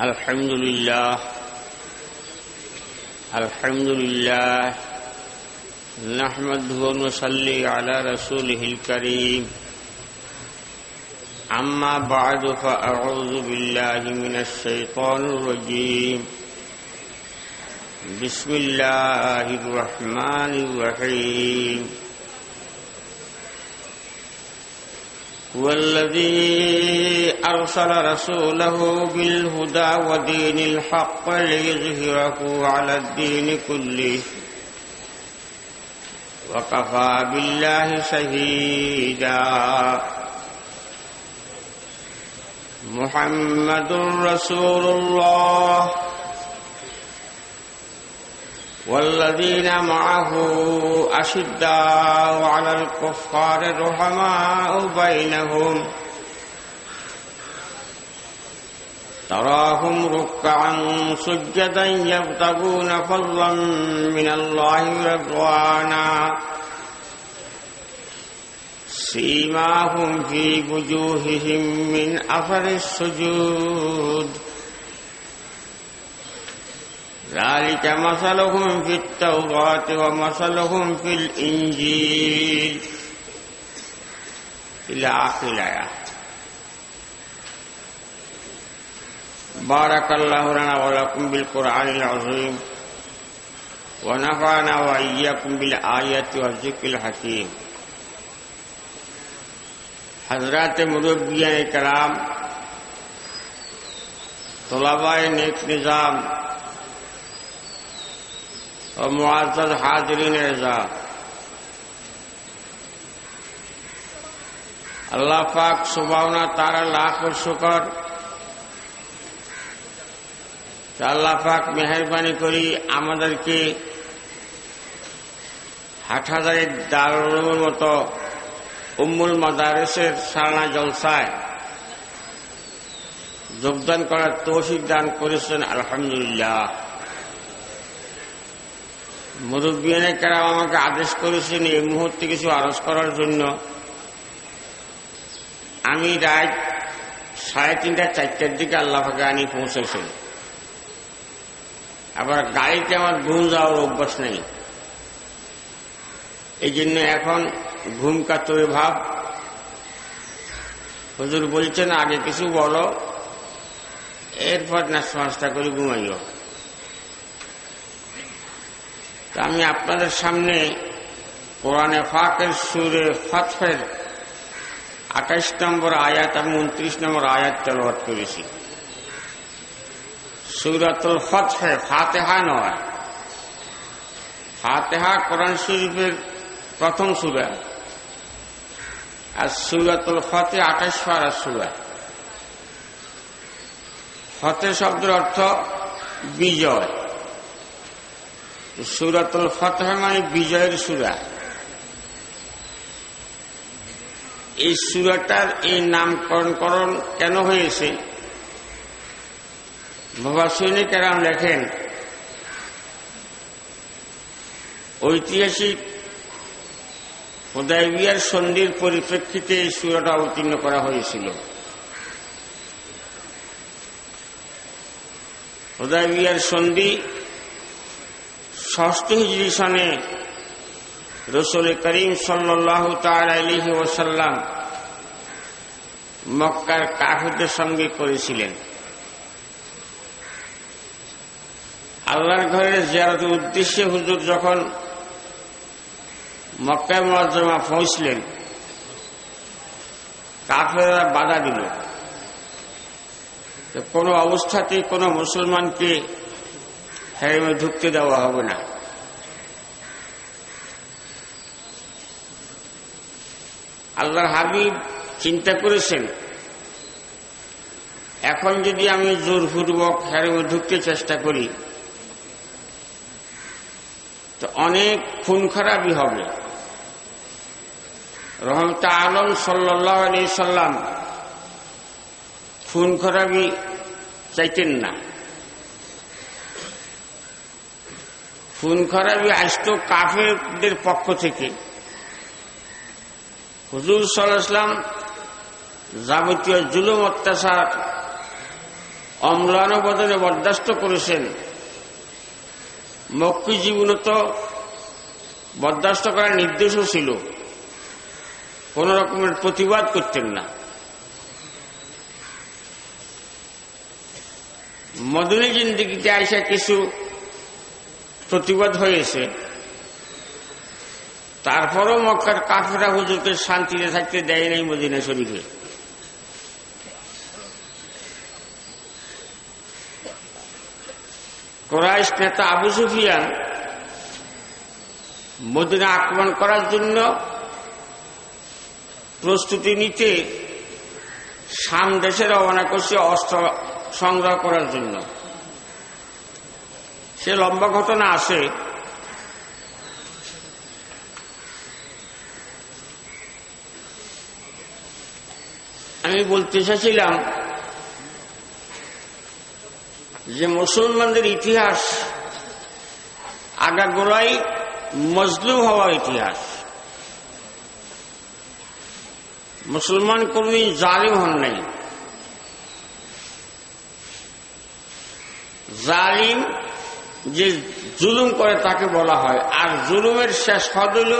الحمد لله. الحمد لله. نحمده ونصلي على رسوله الكريم. أما بعد فأعوذ بالله من الشيطان الرجيم. بسم الله الرحمن الرحيم. هو الذي أرسل رسوله بالهدى ودين الحق ليظهره على الدين كله. وكفى بالله شهيدا. محمد رسول الله. والذين معه أشداء على الكفار رحماء بينهم تراهم ركعا سجدا يبتغون فضلا من الله رضوانا سيماهم في وجوههم من أثر السجود ذلك مثلهم في التوراة ومثلهم في الإنجيل. إلى آخر الآية بارك الله لنا ولكم بالقرآن العظيم ونفعنا وإياكم بالآيات والذكر الحكيم. حضرات مربیان کرام، طلباء نیک نظام और मुआतर हाजरीन एजाज अल्लाह তার লাখ तारा लाख शुकर। আল্লাহ পাক মেহরবানি করি আমাদেরকে হাটহাজারির দারুর মতো উম্মুল মাদারেসের সারনা জলসায় যোগদান করার তৌফিক দান করেছেন আলহামদুলিল্লাহ মুরব্বিয়ানে কেরাম আমাকে আদেশ করেছেন এই মুহূর্তে কিছু আরজ করার জন্য। আমি রাত সাড়ে তিনটা, চারটার দিকে আল্লাহাকে আনি পৌঁছেছেন। আবার গাড়িতে আমার ঘুম যাওয়ার অভ্যাস নেই। এই জন্য এখন ঘুম কাতরে ভাব। হুজুর বলছেন, আগে কিছু বলো, এরপর নাস্তা করে ঘুমাইও। তা আমি আপনাদের সামনে কোরআনে ফাঁকের সুরে ফতফের আঠাইশ নম্বর আয়াত আমি উনত্রিশ নম্বর আয়াত তেলবাদ করেছি। সুরাতুল ফতফে ফাতেহা নয়। ফাতেহা কোরআন শরীফের প্রথম সুরা। আর সুরাতুল ফতে আঠাশ পারা সুরা। ফতে শব্দের অর্থ বিজয়। সুরাতুল ফতহ মানে বিজয়ের সুরা। এই সুরাটার এই নামকরণকরণ কেন হয়েছে? বাবা সৈনিক এরাম লেখেন, ঐতিহাসিক হোদাইবিয়ার সন্ধির পরিপ্রেক্ষিতে এই সুরাটা অবতীর্ণ করা হয়েছিল। হোদাইবিয়ার সন্ধি ষষ্ঠ হিজড়ি সনে রসুল করিম সাল্লাহ তালিহি ওসাল্লাম মক্কার কাফিরদের সঙ্গে করেছিলেন। আল্লাহর ঘরের জিয়ারতের উদ্দেশ্যে হুজুর যখন মক্কায় মজমা পৌঁছলেন কাফেরা বাধা দিল। কোনো অবস্থাতেই কোনো মুসলমানকে হ্যারেমে ঢুকতে দেওয়া হবে না। আল্লাহর হাবিব চিন্তা করেছেন, এখন যদি আমি জোরপূর্বক হ্যারেমে ঢুকতে চেষ্টা করি, তো অনেক খুন খারাপই হবে। রহমতা আলম সাল্লাহ আলি সাল্লাম খুন খারাপই চাইতেন না। খুন খারাপি আসতো কাফেরদের পক্ষ থেকে। হুজুর সাল্লাহাম যাবতীয় জুলুম, অত্যাচার অম্লানবদনে বরদাস্ত করেছেন। মক্কি জীবন তো বরদাস্ত করার নির্দেশও ছিল। কোন রকমের প্রতিবাদ করতেন না। মদনী জিন্দিগিতে আইসা কিছু প্রতিবাদ হয়েছে। তারপরও মক্কার কাফেরা হুজুরকে শান্তিতে থাকতে দেয় নাই মদিনা শরীফে। কোরাইশ নেতা আবু সুফিয়ান মদিনা আক্রমণ করার জন্য প্রস্তুতি নিতে সাম দেশে রওনা করছে অস্ত্র সংগ্রহ করার জন্য। সে লম্বা ঘটনা আছে আমি বলতে চাইছিলাম যে মুসলমানদের ইতিহাস আগাগোড়াই মজলুম হওয়ার ইতিহাস। মুসলমান কোনদিন জালিম হন নাই। জালিম যে জুলুম করে তাকে বলা হয়, আর জুলুমের শেষ হদ হইল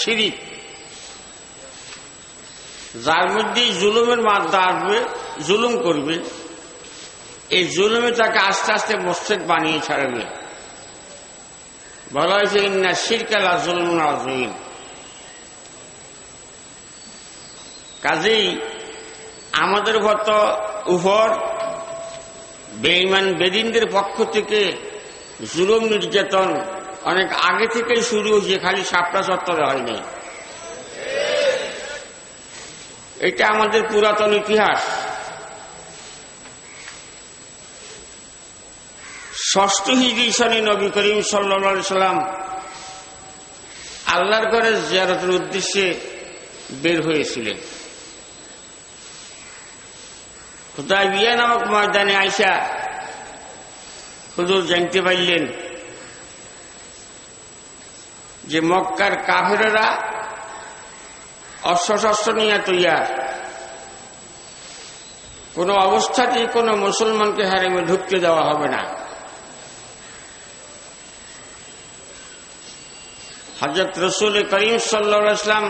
সিরিপ যার মধ্যেই জুলুমের মাত্রা আসবে, জুলুম করবে, এই জুলুমে তাকে আস্তে আস্তে মস্তেক বানিয়ে ছাড়বে। বলা হয়েছে, ইন্না শিরকালা জুলুম আজিম কাজেই আমাদের গত উপর বেঈমান, বেদিনদের পক্ষ থেকে জুলুম নির্যাতন অনেক আগে থেকেই শুরু হয়েছে, খালি সাপটা চত্বরে হয়নি এটা আমাদের পুরাতন ইতিহাস। ষষ্ঠ হিজড়ি সনে নবী করিম সাল্লা সাল্লাম আল্লাহর ঘরে জিয়ারতের উদ্দেশ্যে বের হয়েছিলেন। খুদাই বিয়া নামক ময়দানে আইসা হুজুর জানতে পারলেন যে মক্কার কাফেরা অস্ত্রশস্ত্র নিয়ে তৈয়ার। কোন অবস্থাতেই কোন মুসলমানকে হারেমে ঢুকতে দেওয়া হবে না। হজরত রসুল করিম সাল্লাম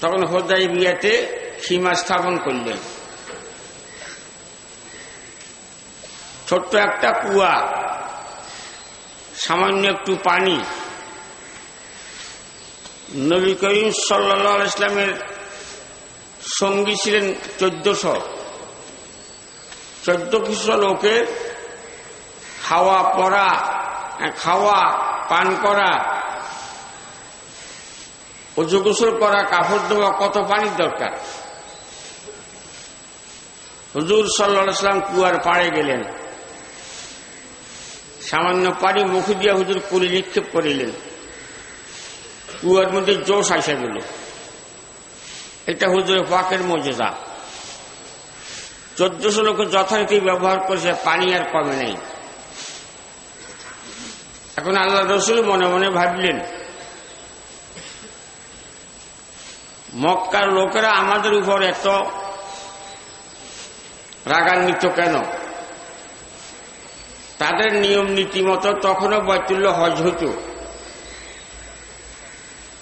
তখন হোদাই বিয়াতে সীমা স্থাপন করলেন। ছোট্ট একটা কুয়া, সামান্য একটু পানি। নবী করিম সাল্লা ইসলামের সঙ্গী ছিলেন চোদ্দশো। চোদ্দ কিছু লোকের খাওয়া, পড়া, খাওয়া, পান করা অজু গোসল করা, কাপড় দেওয়া কত পানির দরকার? হুজুর সাল্লাম কুয়ার পাড়ে গেলেন। সামান্য পানি মুখ দিয়া হুজুর কুলি নিক্ষেপ করিলেন কুয়ার মধ্যে জোশ আসা গেল এটা হুজুরের পাকের মজেদা চোদ্দশো লোক যথারীতি ব্যবহার করেছে, পানি আর কমে নেই। এখন আল্লাহ রসুল মনে মনে ভাবলেন, মক্কার লোকেরা আমাদের উপর এত রাগান্বিত কেন? তাদের নিয়ম নীতি মতো তখনও বৈতুল্য হজ হতো।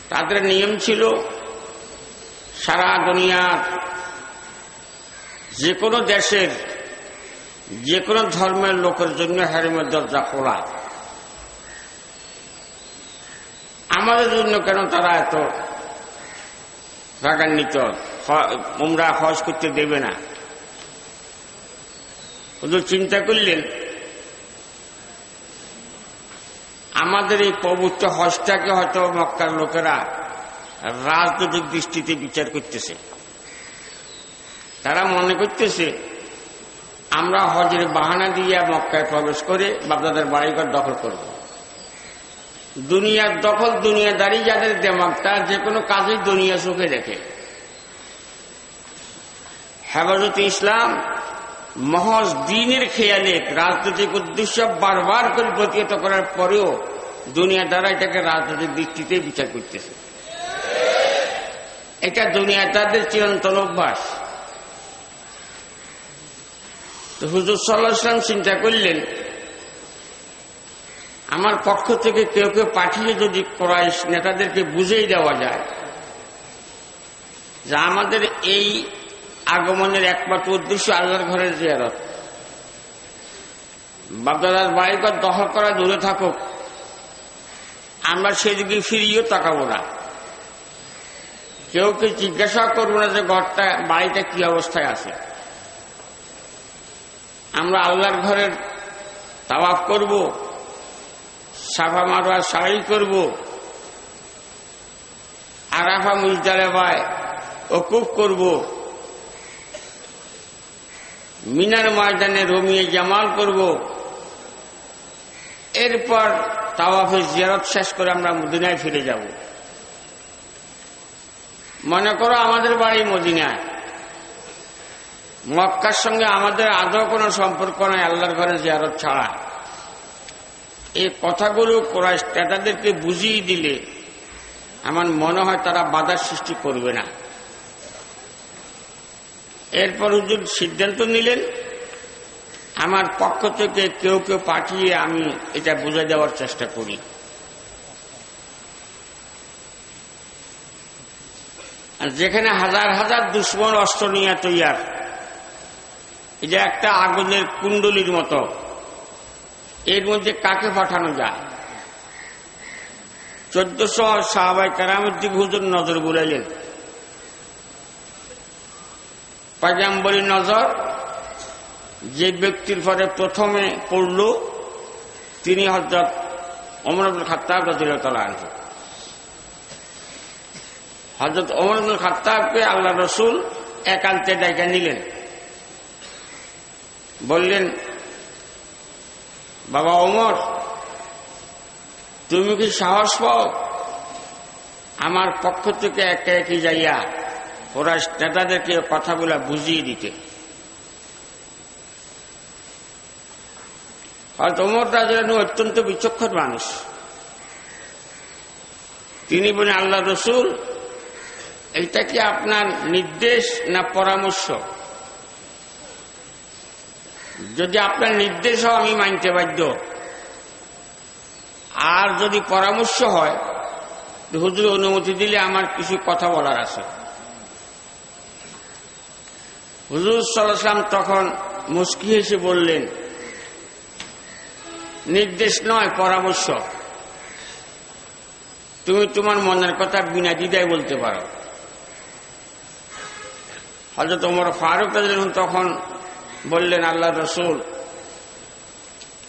তাদের নিয়ম ছিল, সারা দুনিয়ার যে কোনো দেশের যে কোনো ধর্মের লোকের জন্য হ্যারিমের দরজা খোলা। আমাদের জন্য কেন তারা এত রাগান্বিত? উমরা হজ করতে দেবে না। ওদের চিন্তা করলেন আমাদের এই পবিত্র হজটাকে হয়তো মক্কার লোকেরা রাজনৈতিক দৃষ্টিতে বিচার করতেছে। তারা মনে করতেছে, আমরা হজের বাহানা দিয়ে মক্কায় প্রবেশ করে বাপদাদের বাড়িঘর দখল করব। দুনিয়ার দখল দুনিয়াদারি যাদের দেমাগ তার যে কোনো কাজেই দুনিয়া চোখে দেখে। হেফাজতে ইসলাম মহজ দিনের খেয়ালে রাজনৈতিক উদ্দেশ্য বারবার করে প্রতিহত করার পরেও দুনিয়া দ্বারা এটাকে রাজনৈতিক দৃষ্টিতে বিচার করতেছে। এটা দুনিয়া তাদের চিরন্তন অভ্যাস। তো হুজুর সাল্লাহাম চিন্তা করলেন, আমার পক্ষ থেকে কেউ কেউ পাঠিয়ে যদি ক্রাইশ নেতাদেরকে বুঝেই দেওয়া যায় যে আমাদের এই আগমনের একমাত্র উদ্দেশ্য আল্লাহর ঘরের জিয়ারত। বাপদাদার বাড়িঘর দখল করা দূরে থাকুক। আমরা সেদিকে ফিরিয়েও তাকাবো না। কেউ কেউ জিজ্ঞাসা করব না যে ঘরটা, বাড়িটা কি অবস্থায় আছে? আমরা আল্লাহর ঘরের তাওয়াফ করব, সাফা মারোয়ার সারাই করব, আরাফা মুজদালেবায় ওকুফ করব মিনার ময়দানে রমিয়ে জামাল করব। এরপর তাওয়াফের জিয়ারত শেষ করে আমরা মদিনায় ফিরে যাব। মনে করো আমাদের বাড়ি মদিনায়। মক্কার সঙ্গে আমাদের আদৌ কোনো সম্পর্ক নাই, আল্লাহর ঘরে জিয়ারত ছাড়া। এই কথাগুলো কোরআশ তাদেরকে বুঝিয়ে দিলে আমার মনে হয় তারা বাধার সৃষ্টি করবে না। এরপর হুজুর সিদ্ধান্ত নিলেন, আমার পক্ষ থেকে কেউ কেউ পাঠিয়ে আমি এটা বুঝে দেওয়ার চেষ্টা করি। যেখানে হাজার হাজার দুশ্মন অস্ত্র নিয়ে তৈয়ার, এটা একটা আগুনের কুণ্ডলির মতো। এর মধ্যে কাকে পাঠানো যায়? চোদ্দশো সাহাবাই কারামের দিকে হুজুর নজর বুলাইলেন। পাজাম্বরী নজর, যে ব্যক্তির পরে প্রথমে পড়ল, তিনি হজরত অমরুল খাত্তাব রজিলতলা আনছেন হজরত অমরুল খাত্তাবকে আল্লাহ রসুল একান্তে ডাইকা নিলেন। বললেন, বাবা অমর তুমি কি সাহস পাও? আমার পক্ষ থেকে একে একে যাইয়া ওরা নেতাদেরকে কথাগুলা বুঝিয়ে দিতে। হয়তো ওমর রাজু অত্যন্ত বিচক্ষণ মানুষ। তিনি বলেন, আল্লাহ রসুল এটা কি আপনার নির্দেশ না পরামর্শ? যদি আপনার নির্দেশ হয়, আমি মানতে বাধ্য। আর যদি পরামর্শ হয় হুজুর অনুমতি দিলে আমার কিছু কথা বলার আছে। হুজুর সাল্লাম তখন মুস্কি হেসে বললেন, নির্দেশ নয়, পরামর্শ। তুমি তোমার মনের কথা বিনা দিদায় বলতে পারো। হয়তো ওমর ফারুক তখন বললেন, আল্লাহ রসুল,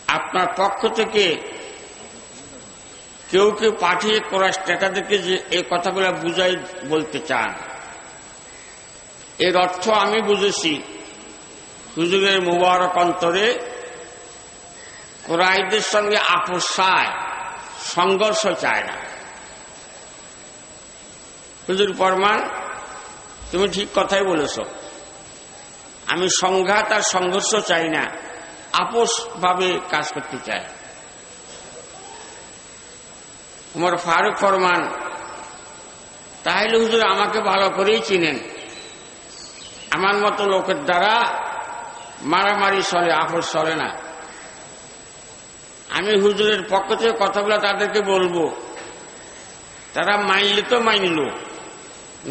আপনার পক্ষ থেকে কেউ কেউ পাঠিয়ে করা নেতাদেরকে যে এই কথাগুলো বুঝাই বলতে চান। এর অর্থ আমি বুঝেছি। হুজুরের মুবারক অন্তরে কোরআদের সঙ্গে আপোষ চায়, সংঘর্ষ চায় না। হুজুর ফরমান, তুমি ঠিক কথাই বলেছ। আমি সংঘাত আর সংঘর্ষ চাই না আপোষ ভাবে কাজ করতে চাই। উমর ফারুক ফরমান, তাহলে হুজুর আমাকে ভালো করেই চিনেন। আমার মতো লোকের দ্বারা মারামারি চলে আপোষ চলে না। আমি হুজুরের পক্ষ থেকে কথাগুলো তাদেরকে বলব। তারা মাইলে তো মাইনল,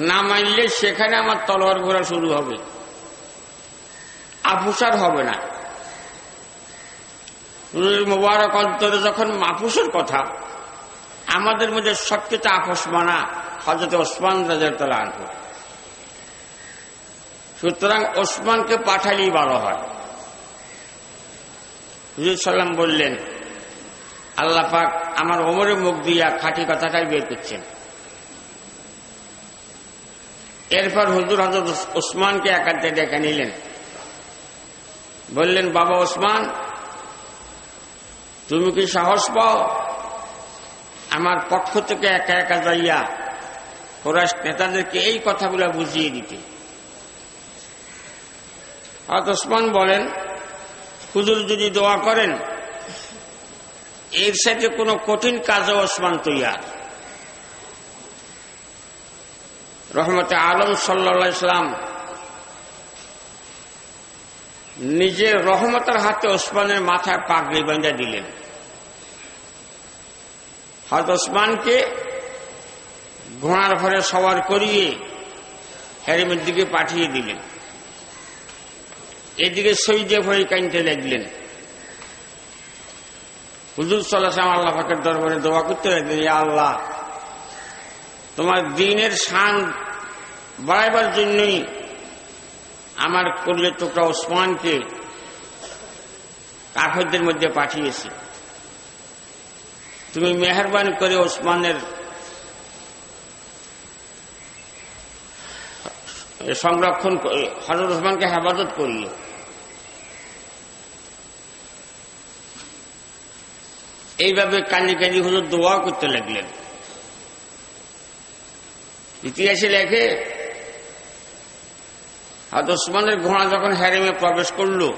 না মানলে সেখানে আমার তলোয়ার ঘোরা শুরু হবে। আপুসার হবে না। মোবারক অন্তরে যখন মাফুসের কথা, আমাদের মধ্যে সবচেয়ে আপোষ মানা হজরত ওসমান রাজার তলা আনব সুতরাং ওসমানকে পাঠালেই ভালো হয়। হুজুর সাল্লাম বললেন, আল্লাহ পাক আমার ওমরের মুখ দিয়া খাঁটি কথাটাই বের করছেন। এরপর হুজুর হজরত ওসমানকে একান্তে ডেকে নিলেন। বললেন, বাবা ওসমান, তুমি কি সাহস পাও? আমার পক্ষ থেকে একা একা যাইয়া কোরআশ নেতাদেরকে এই কথাগুলো বুঝিয়ে দিতে। হয়তো ওসমান বলেন, হুজুর যদি দোয়া করেন, এর সাথে কোনো কঠিন কাজে ওসমান তৈয়ার। রহমতে আলম সাল্লা ইসলাম নিজের রহমতের হাতে ওসমানের মাথায় পাগড়ি বেঁধে দিলেন। হয়তো ওসমানকে ঘোড়ার ঘরে সবার করিয়ে হ্যারিমের দিকে পাঠিয়ে দিলেন। এদিকে সৈজে ভয়ে কানতে লাগলেন। হুজুর সাল্লাম আল্লাহ পাকের দরবারে দোয়া করতে লাগলেন, ইয়া আল্লাহ, তোমার দিনের শান বাড়াইবার জন্যই আমার করলে টুকরা ওসমানকে কাফেরদের মধ্যে পাঠিয়েছি। তুমি মেহরবানি করে ওসমানের সংরক্ষণ হজরত ওসমানকে হেফাজত করিও এইভাবে কান্দি কান্দি হুজুর দোয়া করতে লাগলেন। ইতিহাসে লেখে হয়তো ওসমানের ঘোড়া যখন হ্যারেমে প্রবেশ করল,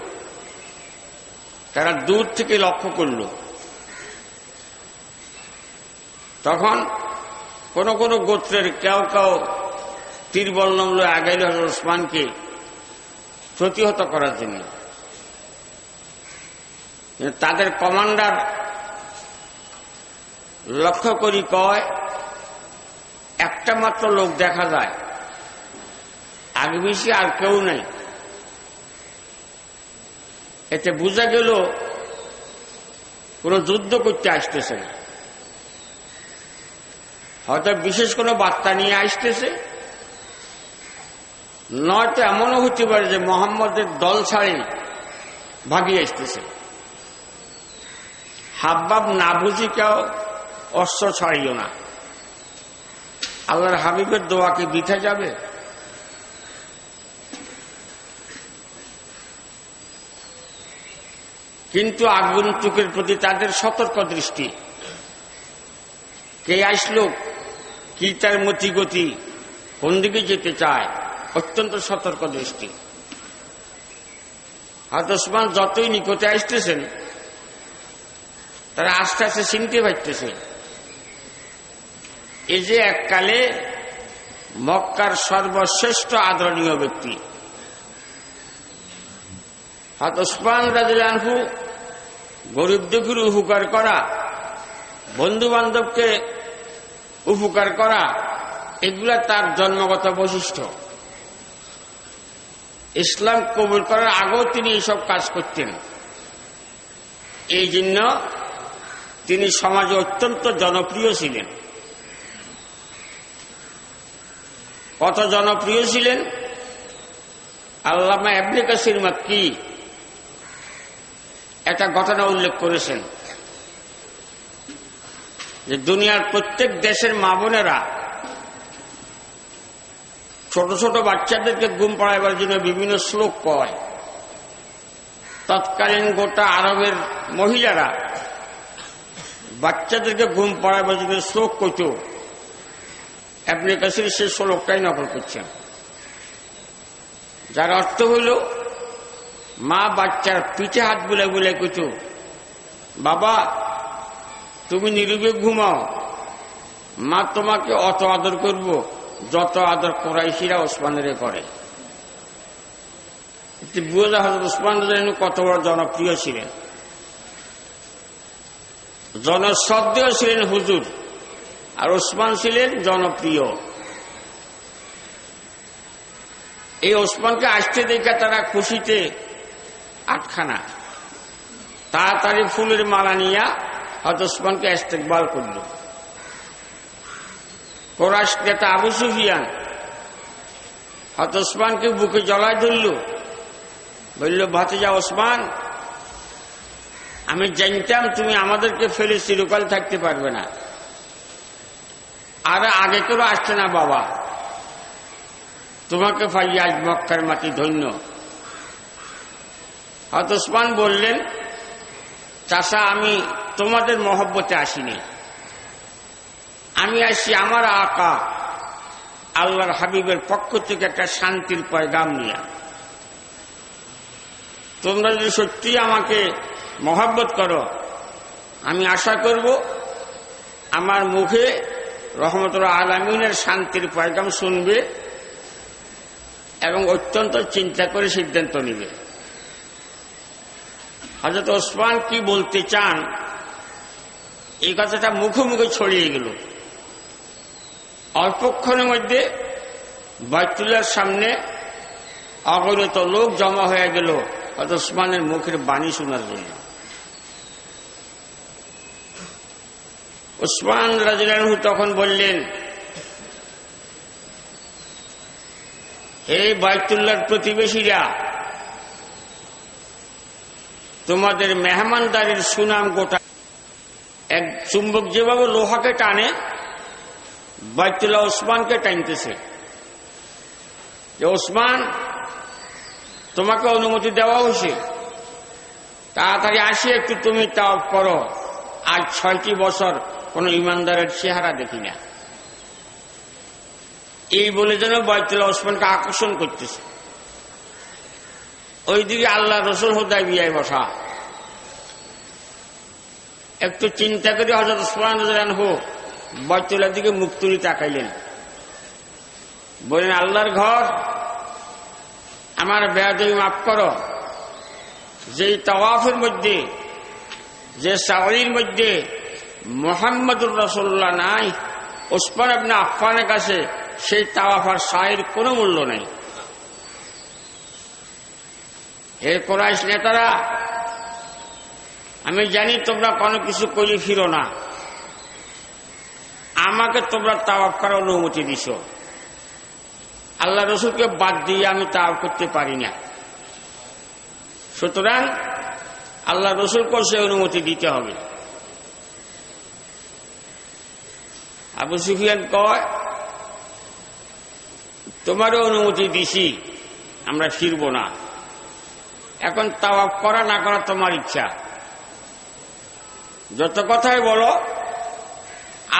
তারা দূর থেকে লক্ষ্য করল। তখন কোন কোন গোত্রের কেউ কেউ তীরবল্লম আগাইল ওসমানকে প্রতিহত করার জন্য। তাদের কমান্ডার লক্ষ্য করি কয়, একটা মাত্র লোক দেখা যায়। আগে বেশি আর কেউ নেই। এতে বোঝা গেল, কোন যুদ্ধ করতে আসতেছে না। হয়তো বিশেষ কোনো বার্তা নিয়ে আসতেছে। নয়তো এমনও হতে পারে যে মোহাম্মদের দল ছাড়ি ভাগিয়ে আসতেছে। হাববাব না বুঝি কেউ অস্ত্র ছাড়িও না। আল্লাহর হাবিবের দোয়া কি বিথে যাবে? কিন্তু আগুন আগন্তুকের প্রতি তাদের সতর্ক দৃষ্টি। কে আসলো? কি তার মতিগতি? কোন দিকে যেতে চায়? অত্যন্ত সতর্ক দৃষ্টি। আর ওসমান যতই নিকটে আসতেছেন, তারা আস্তে আস্তে চিনতে পারতেছে এই যে এককালে মক্কার সর্বশ্রেষ্ঠ আদরণীয় ব্যক্তি। হাত ওসমান রাজু গরিব দুঃখীর উপকার করা বন্ধু বান্ধবকে উপকার করা, এগুলা তার জন্মগত বৈশিষ্ট্য। ইসলাম কবুল করার আগেও তিনি এইসব কাজ করতেন। এই জন্য তিনি সমাজে অত্যন্ত জনপ্রিয় ছিলেন। কত জনপ্রিয় ছিলেন? আল্লামা এবনে কাসির মাক্কি একটা ঘটনা উল্লেখ করেছেন। যে দুনিয়ার প্রত্যেক দেশের মা বোনেরা ছোট ছোট বাচ্চাদেরকে ঘুম পড়াইবার জন্য বিভিন্ন শ্লোক কয়। তৎকালীন গোটা আরবের মহিলারা বাচ্চাদেরকে ঘুম পড়াইবার জন্য শ্লোক কইত। আপনি কাছে সে শ্লোকটাই নকল করছেন। যার অর্থ হইল মা বাচ্চার পিঠে হাত বুলে বুলে কইত বাবা, তুমি নিরুবে ঘুমাও। মা তোমাকে অত আদর করব, যত আদর করাইশিরা ওসমানের করে। বুঝা হজরত ওসমান কত বড় জনপ্রিয় ছিলেন। জনশ্রদ্ধেয় ছিলেন হুজুর। আর ওসমান ছিলেন জনপ্রিয়। এই ওসমানকে আসতে দেখে তারা খুশিতে আটখানা। তাড়াতাড়ি ফুলের মালা নিয়া হয়তো ওসমানকে ইস্তেকবাল করল। কোরআশ নেতা আবু সুফিয়ান হয়তো ওসমানকে বুকে জলায় ধরল। বলল, ভাতিজা ওসমান, আমি জানতাম তুমি আমাদেরকে ফেলে চিরকাল থাকতে পারবে না। আর আগে কেউ আসছে না বাবা। তোমাকে পাই আজ মক্কার মাটি ধন্য। হয়তো ওসমান বললেন চাষা আমি তোমাদের মহব্বতে আসিনি। আমি আসি আমার আকা, আল্লাহর হাবিবের পক্ষ থেকে একটা শান্তির পয়গাম নিয়ে। তোমরা যদি সত্যি আমাকে মহাব্বত করো, আমি আশা করব, আমার মুখে রহমতুল্লাহ আলমিনের শান্তির পয়গাম শুনবে এবং অত্যন্ত চিন্তা করে সিদ্ধান্ত নিবে। হজরত ওসমান কি বলতে চান? এই কথাটা মুখে মুখে ছড়িয়ে গেল। অল্পক্ষণের মধ্যে বাইতুল্লার সামনে অগণিত লোক জমা হয়ে গেল। হয়তো ওসমানের মুখের বাণী শোনার জন্য। ওসমান রাজু তখন বললেন এই বাইতুল্লার প্রতিবেশীরা, তোমাদের মেহমানদারির সুনাম গোটা, এক চুম্বক যেভাবে লোহাকে টানে, বাইতুল্লাহ ওসমানকে টানতেছে। যে ওসমান, তোমাকে অনুমতি দেওয়া হয়েছে। তাড়াতাড়ি আসি, একটু তুমি তাও করো। আজ ছয়টি বছর কোন ইমানদারের চেহারা দেখি না। এই বলে যেন বাইতুল্লাহ ওসমানকে আকর্ষণ করতেছে। ওইদিকে আল্লাহ রসুল হোদায় বিয়ায় বসা। একটু চিন্তা করে হজরত ওসমান হোক বাইতুল্লার দিকে মুখ তুলি তাকাইলেন। বলেন, আল্লাহর ঘর, আমার বেয়াদবি মাফ করো। যেই তওয়াফের মধ্যে, যে সাওয়ারির মধ্যে মোহাম্মদুর রসুল্লাহ নাই। ওসমান আপনি আফফানের কাছে সেই তাওয়াফার সায়ের কোনো মূল্য নেই। হে কোরআশ নেতারা, আমি জানি তোমরা কোনো কিছু করে ফিরো না। আমাকে তোমরা তাওয়াফ করার অনুমতি দিছ। আল্লাহ রসুলকে বাদ দিয়ে আমি তাওয়াফ করতে পারি না। সুতরাং আল্লাহ রসুলকেও সে অনুমতি দিতে হবে। আবু সুফিয়ান কয়, তোমারও অনুমতি দিছি, আমরা ফিরব না। এখন তাওয়াফ করা না করা তোমার ইচ্ছা। যত কথাই বলো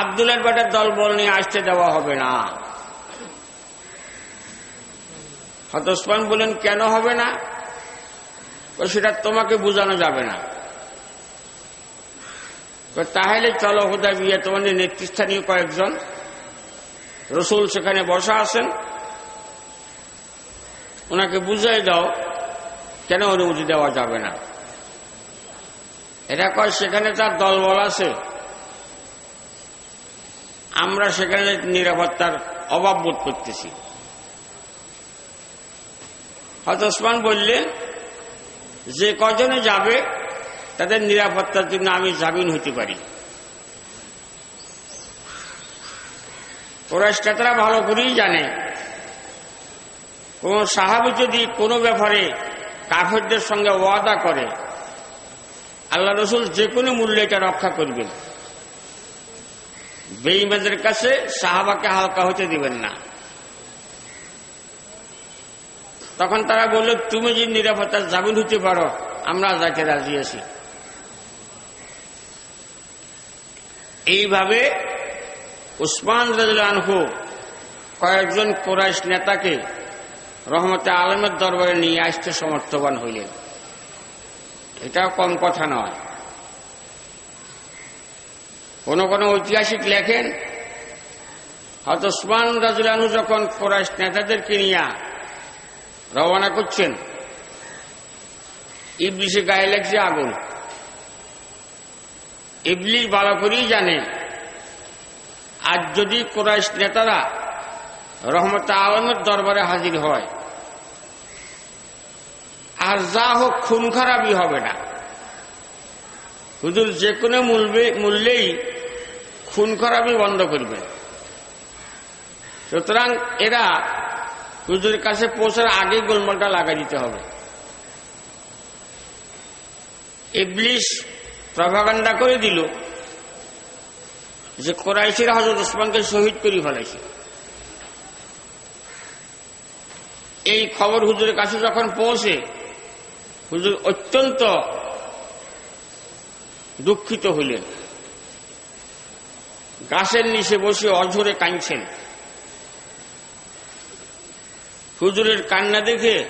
আবদুল্লার বাটের দল বল নিয়ে আসতে দেওয়া হবে না। হতস্পান বলেন কেন হবে না? সেটা তোমাকে বোঝানো যাবে না। তাহলে চলো হোদা বিয়ে, তোমাদের নেতৃস্থানীয় কয়েকজন। রসুল সেখানে বসা আছেন। ওনাকে বুঝাই দাও, কেন অনুমতি দেওয়া যাবে না? এটা কয়, সেখানে তার দলবল আছে। আমরা সেখানে নিরাপত্তার অভাব বোধ করতেছি। হয়তো ওসমান বললেন, যে কজনে যাবে তাদের নিরাপত্তার জন্য আমি জামিন হতে পারি। কোরাইশটাতারা ভালো করেই জানে। কোন সাহাবি যদি কোনো ব্যাপারে কাফেরদের সঙ্গে ওয়াদা করে, আল্লাহ রসুল যে কোনো মূল্যে এটা রক্ষা করবেন। বেইমাদের কাছে সাহাবাকে হালকা হতে দিবেন না। তখন তারা বলল, তুমি যে নিরাপত্তার জামিন হতে পারো, আমরা যাকে রাজি আছি। এইভাবে উসমান রাজু কয়েকজন কোরাইশ নেতাকে রহমতে আলমের দরবারে নিয়ে আসতে সমর্থবান হইলেন। এটাও কম কথা নয়। কোন কোন ঐতিহাসিক লেখেন হয়তো উসমান রাজুলানু যখন কোরাইশ নেতাদেরকে নিয়ে রওনা করছেন ইবলিশে গায়ে লাগছে আগুন। ইবলিশ ভালো করেই জানে। আজ যদি কোরাইশ নেতারা রহমত আলমের দরবারে হাজির হয়, আর যা হোক খুন খারাপই হবে না। হুজুর যে কোনো মূল্যেই খুন খারাপই বন্ধ করবে। সুতরাং এরা হুজুরের কাছে পৌঁছার আগে গোলমালটা লাগা দিতে হবে। ইবলিশ প্রভাকাণ্ডা করে দিল যে কোরাইশের হজরত ওসমানকে শহীদ করে ফেলেছে। এই খবর হুজুরের কাছে যখন পৌঁছে, হুজুর অত্যন্ত দুঃখিত হইলেন। গাছের নিচে বসে অঝরে কাঁদছেন। হুজুরের কান্না দেখে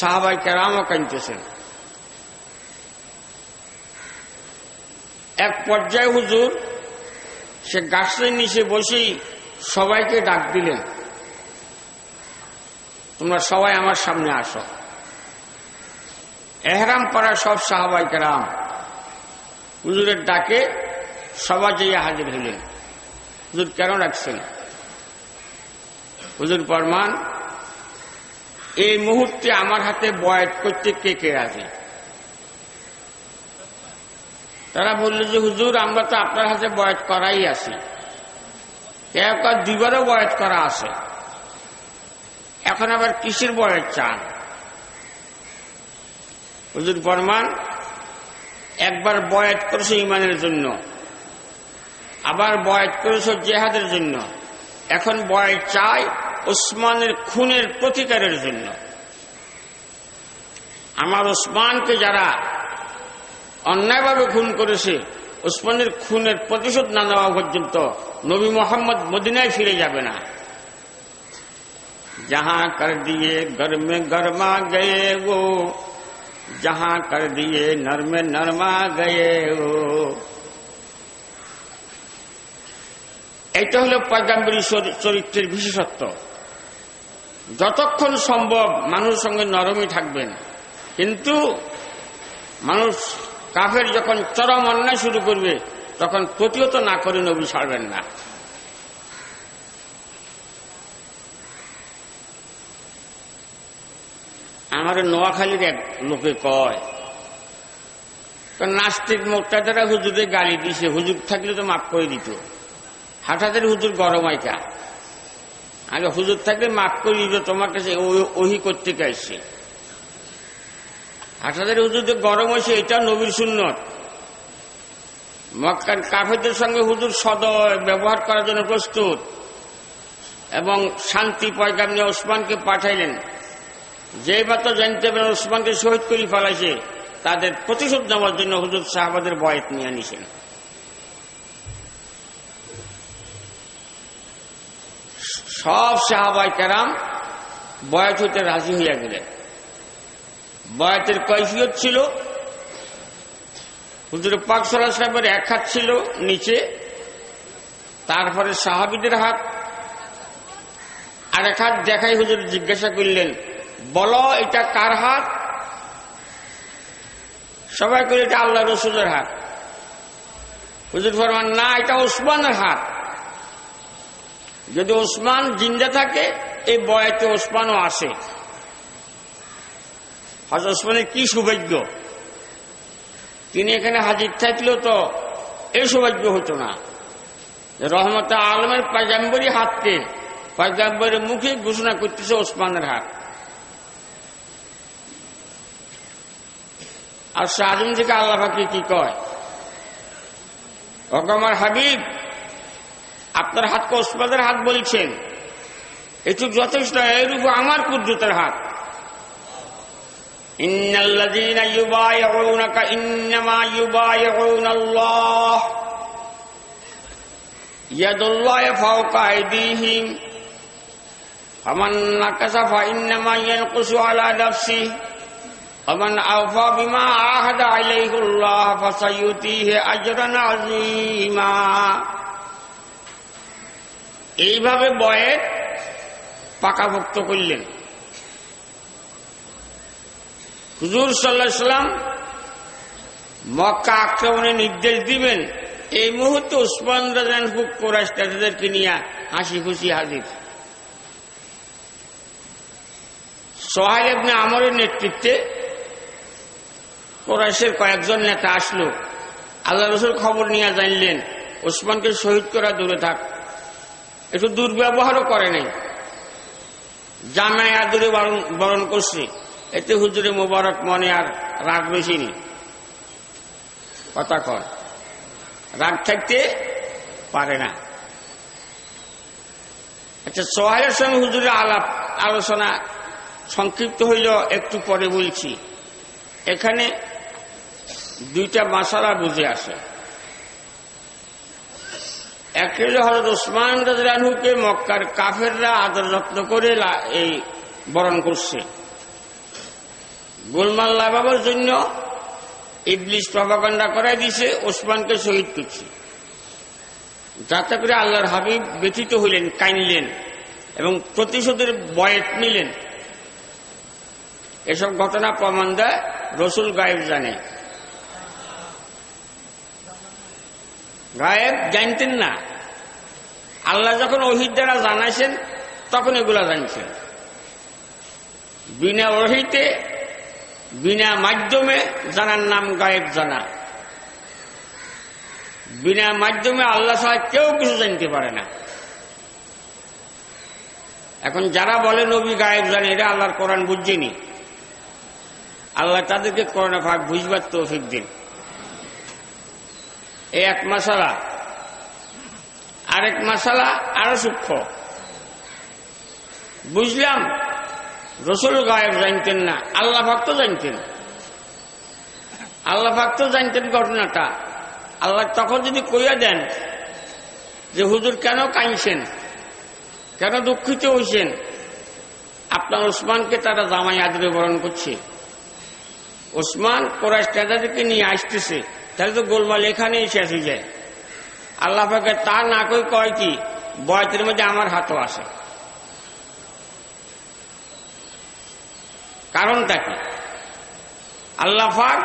সাহাবাই কেরামও কাঁদতেছেন। এক পর্যায়ে হুজুর, সে গাছের নিচে বসেই সবাইকে ডাক দিলেন। তোমরা সবাই আমার সামনে আসো। এহরাম করা সব সাহাবাই কেরাম। হুজুরের ডাকে সবাই যেয়ে হাজির হলেন। হুজুর কেন রাখছেন হুজুর ফরমান এই মুহূর্তে আমার হাতে বয়াত করতে কে কে আছে তারা বলল যে, হুজুর, আমরা তো আপনার হাতে বয়াত করাই আছি। কেউ দুইবারও বয়াত করা আছে। এখন আবার কিসের বয়াত চান? হুজুর বর্মান একবার বয়াত করেছে ইমানের জন্য, আবার বয়াত করেছে জেহাদের জন্য। এখন বয়াত চাই ওসমানের খুনের প্রতিকারের জন্য। আমার ওসমানকে যারা অন্যায়ভাবে খুন করেছে ওসমানের খুনের প্রতিশোধ না নেওয়া পর্যন্ত নবী মোহাম্মদ মদিনায় ফিরে যাবে না। যাহা কর দিয়ে গরমে গরমা গয়ে ও, যাহা কর দিয়ে নরমে নরমা গয়ে ও। এটা হলো পয়গাম্বরী চরিত্রের বিশেষত্ব। যতক্ষণ সম্ভব মানুষের সঙ্গে নরমই থাকবেন, কিন্তু মানুষ কাফের যখন চরম অন্যায় শুরু করবে, তখন প্রতিহত না করে নবী ছাড়বেন না। আমার নোয়াখালীর এক লোকে কয়, তো নাস্তিক মোক্তাদারা হুজুরে গালি দিছে, হুজুর থাকলে তো মাফ করে দিত। হঠাৎ হুজুর গরম গরমাইকা আগে হুজুর থাকলে মাফ করে দিত, তোমার কাছে ওহি করতে চাইছে হাসাদের হুজুর যে গরম হয়েছে, এটা নবীর সুন্নত। মক্কার কাফেরদের সঙ্গে হুজুর সদয় ব্যবহার করার জন্য প্রস্তুত। এবং শান্তি পয়গাম নিয়ে ওসমানকে পাঠাইলেন। যে মাত্র জানতে পারেন ওসমানকে শহীদ করে ফেলাইছে, তাদের প্রতিশোধ নেওয়ার জন্য হুজুর সাহাবাদের বয়ত নিয়ে আনিছেন। সব সাহাবাই কেরাম বয়স হইতে রাজি হইয়া গেলেন। বয়াতের কৈফিয়ত ছিল। হুজুর পাক সাল্লাহ সাহেবের এক হাত ছিল নিচে, তারপরে সাহাবিদের হাত। আর এক হাত দেখাই হুজুর জিজ্ঞাসা করলেন, বল এটা কার হাত? সবাই করে এটা আল্লাহ রসুলের হাত। হুজুর ফরমান, না, এটা ওসমানের হাত। যদি ওসমান জিন্দা থাকে, এই বয়াতে ওসমানও আসে। হজরত ওসমানের কি সৌভাগ্য? তিনি এখানে হাজির থাকলেও তো এই সৌভাগ্য হতো না। রহমত আলমের পাজাম্বরী হাতকে পাজাম্বরের মুখে ঘোষণা করতেছে ওসমানের হাত। আর শাহজুম থেকে আল্লাহ কি কয়? আমার হাবিব, আপনার হাতকে ওসমানের হাত বলছেন। এটুক যথেষ্ট, এরূপ আমার কুদ্রুতের হাত। إن الذين يبايعونك إنما يبايعون الله يد الله فوق أيديهم فمن نكس فإنما ينقص على نفسه ومن أوفى بما عاهد عليه الله فسيؤتيه أجرا عظيما এইভাবে বয়ের পাকাভুক্ত করলেন হুজুর সাল্লাহ সাল্লাম মক্কা আক্রমণের নির্দেশ দিবেন। এই মুহূর্তে উসমান রাজান হুক কোরাইশ তাদেরকে নিয়ে হাসি খুশি হাজির। সোহাইল এমনি আমরের নেতৃত্বে কোরাইশের কয়েকজন নেতা আসলো। আল্লাহ রসুল খবর নিয়ে জানলেন ওসমানকে শহীদ করা দূরে থাক। একটু দুর্ব্যবহারও করে নাই। জামায় আদুরে বরণ করছে। এতে হুজুরে মোবারক মনে আর রাগ বেশিনি কথা কর রাগ থাকতে পারে না। আচ্ছা সোহাইলের সঙ্গে হুজুরের আলাপ, আলোচনা সংক্ষিপ্ত হইল, একটু পরে বলছি। এখানে দুইটা মাসালা বুঝে আসে। এক হজরত ওসমান রাজরানুকে মক্কার কাফেররা আদর যত্ন করে এই বরণ করছে। গোলমাল লাগাবার জন্য ইবলিশ প্রভাকাণ্ডা করাই দিছে, ওসমানকে শহীদ করছে। যাতে করে আল্লাহর হাবিব ব্যথিত হইলেন কাইনলেন এবং প্রতিশোধের বয়েত নিলেন। এসব ঘটনা প্রমাণ দেয় রসুল গায়েব জানে। গায়েব জানতেন না। আল্লাহ যখন ওহিদ দ্বারা জানাইছেন, তখন এগুলা জানছেন। বিনা ওহিতে বিনা মাধ্যমে জানার নাম গায়েব জানা। বিনা মাধ্যমে আল্লাহ ছাড়া কেউ কিছু জানতে পারে না। এখন যারা বলে নবী গায়েব জানে এটা আল্লাহর কোরআন বুঝছেনি আল্লাহ তাদেরকে করোনা ভাগ বুঝবার তৌফিক দিন। এই এক মশালা আরেক মশালা আরও সূক্ষ্ম। বুঝলাম রসুল গায়েব জানতেন না, আল্লাহ ভক্ত জানতেন। আল্লাহ ভক্ত জানতেন ঘটনাটা। আল্লাহ তখন যদি কইয়া দেন যে, হুজুর, কেন কাঁদছেন? কেন দুঃখিত হয়েছেন আপনার ওসমানকে তারা জামাই আদরে বরণ করছে। ওসমান কোরআশ তাদেরকে নিয়ে আসতেছে। তাহলে তো গোলমাল এখানেই শেষ হয়ে যায়। আল্লাহ পাকে তা না কই কয় কি, বয়তের মধ্যে আমার হাতও আসে। কারণটা কি? আল্লাহ পাক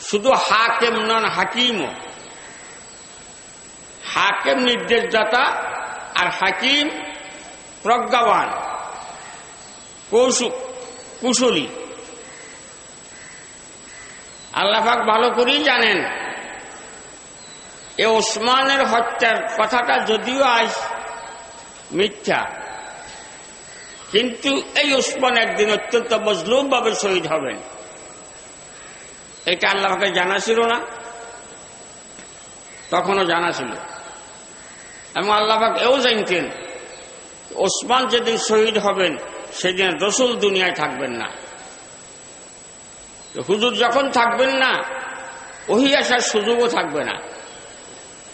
শুধু হাকেম নন, হাকিমও। হাকেম নির্দেশদাতা আর হাকিম প্রজ্ঞাবান কৌশল। কুশলী আল্লাহাক ভালো করেই জানেন। এ ওসমানের হত্যার কথাটা যদিও আজ মিথ্যা। কিন্তু এই ওসমান একদিন অত্যন্ত মজলুমভাবে শহীদ হবেন। এটা আল্লাহকে জানা ছিল না, তখনও জানা ছিল। এবং আল্লাহাক এও জানতেন ওসমান যেদিন শহীদ হবেন, সেদিন রসুল দুনিয়ায় থাকবেন না। হুজুর যখন থাকবেন না, ওহি আসার সুযোগও থাকবে না।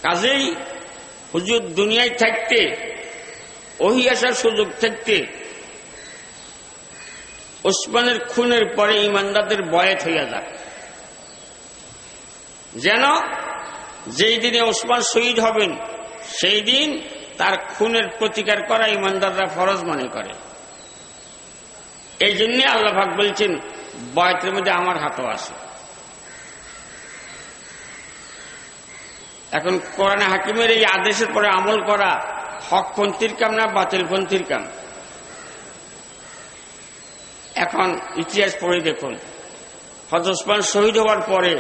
কাজেই হুজুর দুনিয়ায় থাকতে, ওহি আসার সুযোগ থাকতে ওসমানের খুনের পরে ইমানদারদের বয়েত হইয়া যাক। যেন যেই দিনে ওসমান শহীদ হবেন, সেই দিন তার খুনের প্রতিকার করা ইমানদাররা ফরজ মনে করে। এই জন্যে আল্লাহাক বলছেন, বয়তের মধ্যে আমার হাতও আছে। এখন কোরআনে হাকিমের এই আদেশের পরে আমল করা হকপন্থীর কাম না বাতিলপন্থীর কাম? এখন ইতিহাস পড়ে দেখুন। হজ ওসমান শহীদ হওয়ার পরে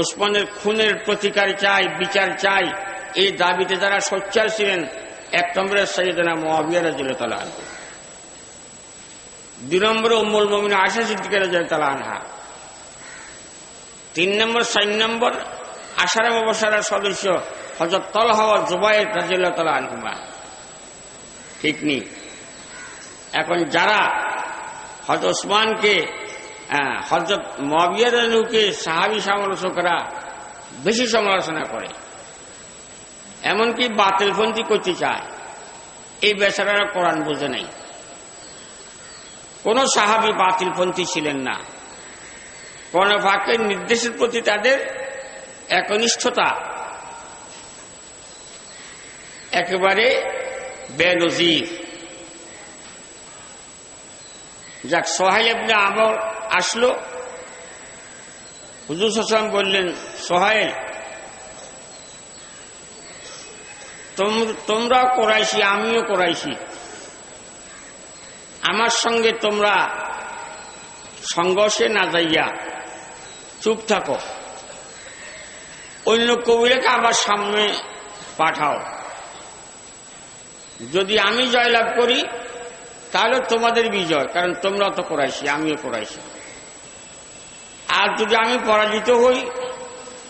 ওসমানের খুনের প্রতিকার চাই, বিচার চাই, এই দাবিতে যারা সোচ্চার ছিলেন, এক নম্বরের সৈয়দনা মহাবিয়া রাজিউল্লাহ আনহু। দুই নম্বরে উম্মুল মমিন আশা সিদ্দিকা রাজিউল্লাহ আনহা। তিন নম্বর, চার নম্বর, আশারা অবসারের সদস্য হজরত তল হওয়া জুবাইর রাজিউল্লাহ আনহুমা। ঠিক নেই এখন যারা হজরত ওসমানকে হজরত মবিয়ানুকে সাহাবি সমালোচকরা বেশি সমালোচনা করে। এমনকি বাতিলপন্থী করতে চায়। এই বেচারারা কোরআন বোঝে নাই। কোন সাহাবি বাতিলপন্থী ছিলেন না। কোন ভাগের নির্দেশের প্রতি তাদের একনিষ্ঠতা। একেবারে বেনজির। যাক, সোহাইল এমনি আমর আসলো। হুজুর হাসান বললেন, সোহাইল তোমরা করাইছি আমিও করাইছি আমার সঙ্গে তোমরা সংঘর্ষে না যাইয়া চুপ থাকো। অন্য কবিরাকে আমার সামনে পাঠাও। যদি আমি জয়লাভ করি তাহলে তোমাদের বিজয়, কারণ তোমরা তো করাইছি আমিও করাইছি আর যদি আমি পরাজিত হই,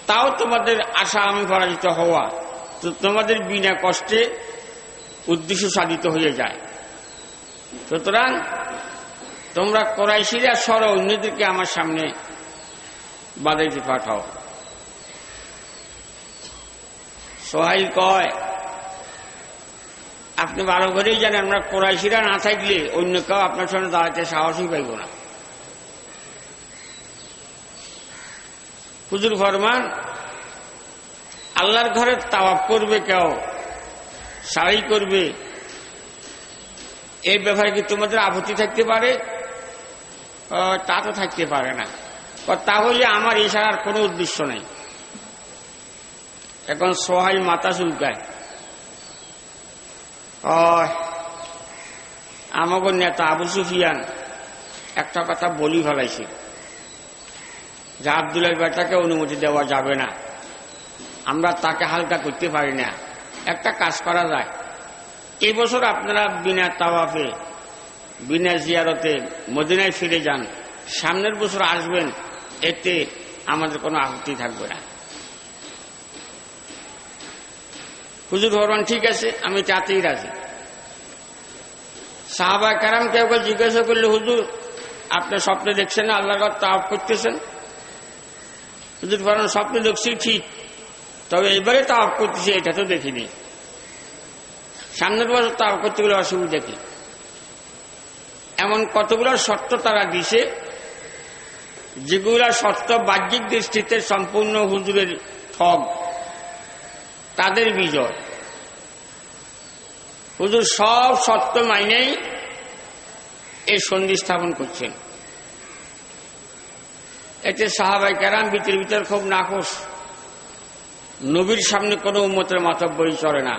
তাও তোমাদের আশা আমি পরাজিত হওয়া। তো তোমাদের বিনা কষ্টে উদ্দেশ্য সাধিত হয়ে যায়। সুতরাং তোমরা করাইশিরা সর, অন্যদেরকে আমার সামনে বাদাইতে পাঠাও। সোহাইল কয় আপনি ভালো করেই জানেন, আমরা কোরাইশিরা না থাকলে অন্য কেউ আপনার সঙ্গে দাঁড়াতে সাহসই পাইব না। হুজুর ফরমান, আল্লাহর ঘরে তাওয়াব করবে কেউ, সাই করবে এই ব্যাপারে কি তোমাদের আপত্তি থাকতে পারে? তা তো থাকতে পারে না। তাহলে আমার এছাড়ার কোনো উদ্দেশ্য নেই। এখন সহায় মাথা চুলকায়। আমাকে নেতা আবু সুফিয়ান একটা কথা বলি ফেলাইছে। যে আবদুল্লাহ বেটাকে অনুমতি দেওয়া যাবে না। আমরা তাকে হালকা করতে পারি না। একটা কাজ করা যায়। এই বছর আপনারা বিনা তাওয়াফে, বিনা জিয়ারতে মদিনায় ফিরে যান। সামনের বছর আসবেন, এতে আমাদের কোনো আপত্তি থাকবে না। হুজুর ভগবান, ঠিক আছে, আমি চাতেই রাজি। সাহাবা কারাম কেউ কেউ জিজ্ঞাসা করলে, হুজুর আপনি স্বপ্নে দেখছেন না, আল্লাহর তাওয়াফ করতেছেন? হুজুর ভগবান, স্বপ্নে দেখছি, ঠিক। তবে এবারে তাওয়াফ করতেছি, এটা তো দেখিনি। সামনের বছর তাওয়াফ করতে গেলে অসুবিধা কি? এমন কতগুলো শর্ত তারা দিছে, যেগুলা শর্ত বাহ্যিক দৃষ্টিতে সম্পূর্ণ হুজুরের ঠগ। তাদের বিজয়। হুজুর সব সত্য মাইনেই এই সন্ধি স্থাপন করছেন। এতে সাহাবাই কেরাম ভিতর ভিতর খুব নাকশ নবীর সামনে কোনো উন্মতের মাতব্বই চলে না।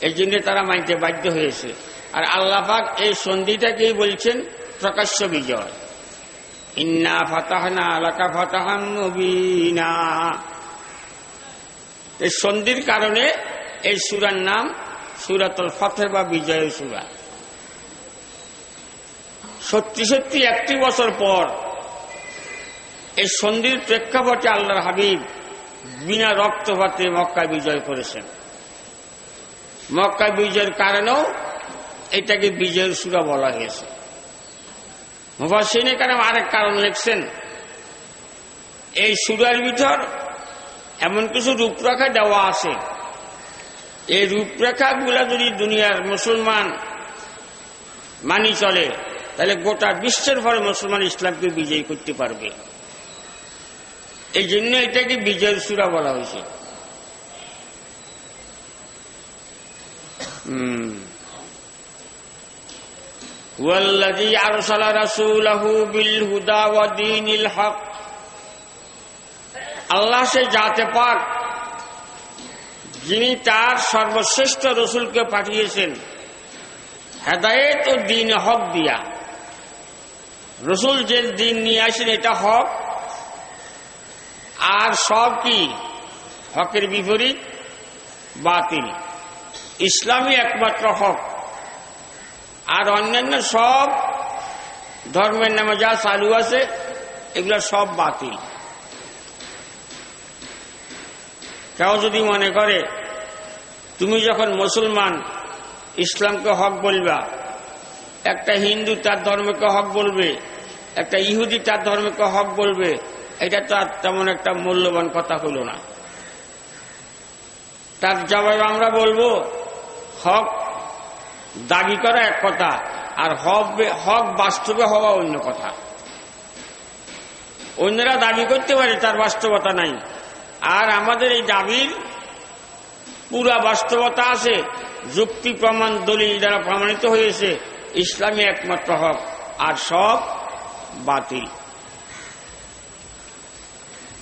এই জন্য তারা মানতে বাধ্য হয়েছে। আর আল্লাপাক এই সন্ধিটাকেই বলছেন প্রকাশ্য বিজয়। ইন্না ফাতাহনা আলাকা ফাতাহান নবীনা এই সন্ধির কারণে এই সুরার নাম সুরাতল ফতের বা বিজয় সুরা। সত্যি সত্যি একটি বছর পর এই সন্ধির প্রেক্ষাপটে আল্লাহর হাবিব বিনা রক্তপাতে মক্কা বিজয় করেছেন। মক্কা বিজয়ের কারণেও এটাকে বিজয়ের সুরা বলা হয়েছে। মুফাসিনে কারণ আরেক কারণ লিখছেন, এই সুরার ভিতর এমন কিছু রূপরেখা দেওয়া আছে এই রূপরেখাগুলা যদি দুনিয়ার মুসলমান মানি চলে তাহলে গোটা বিশ্বের পরে মুসলমান ইসলামকে বিজয়ী করতে পারবে এই জন্য এটাকে বিজয়ের সুরা বলা হয়েছে হুম والذي أرسل رسوله بالهدى ودين الحق আল্লাহ সে জাতে পাক, যিনি তার সর্বশ্রেষ্ঠ রসুলকে পাঠিয়েছেন। হেদায়েত ও দিন হক দিয়া। রসুল যে দিন নিয়ে আসেন এটা হক। আর সব কি? হকের বিপরীত, বাতিল। ইসলামই একমাত্র হক। আর অন্যান্য সব ধর্মের নামে যা চালু আছে, এগুলো সব বাতিল। কেউ যদি মনে করে, তুমি যখন মুসলমান, ইসলামকে হক বলবা, একটা হিন্দু তার ধর্মকে হক বলবে, একটা ইহুদি তার ধর্মকে হক বলবে, এটা তো আর তেমন একটা মূল্যবান কথা হলো না। তার জবাব আমরা বলব, হক দাবি করা এক কথা, আর হক হক বাস্তবে হওয়া অন্য কথা। অন্যরা দাবি করতে পারে তার বাস্তবতা নাই। আর আমাদের এই দাবির পুরা বাস্তবতা আছে। যুক্তি প্রমাণ, দলিল দ্বারা প্রমাণিত হয়েছে, ইসলামী একমাত্র হক, আর সব বাতিল।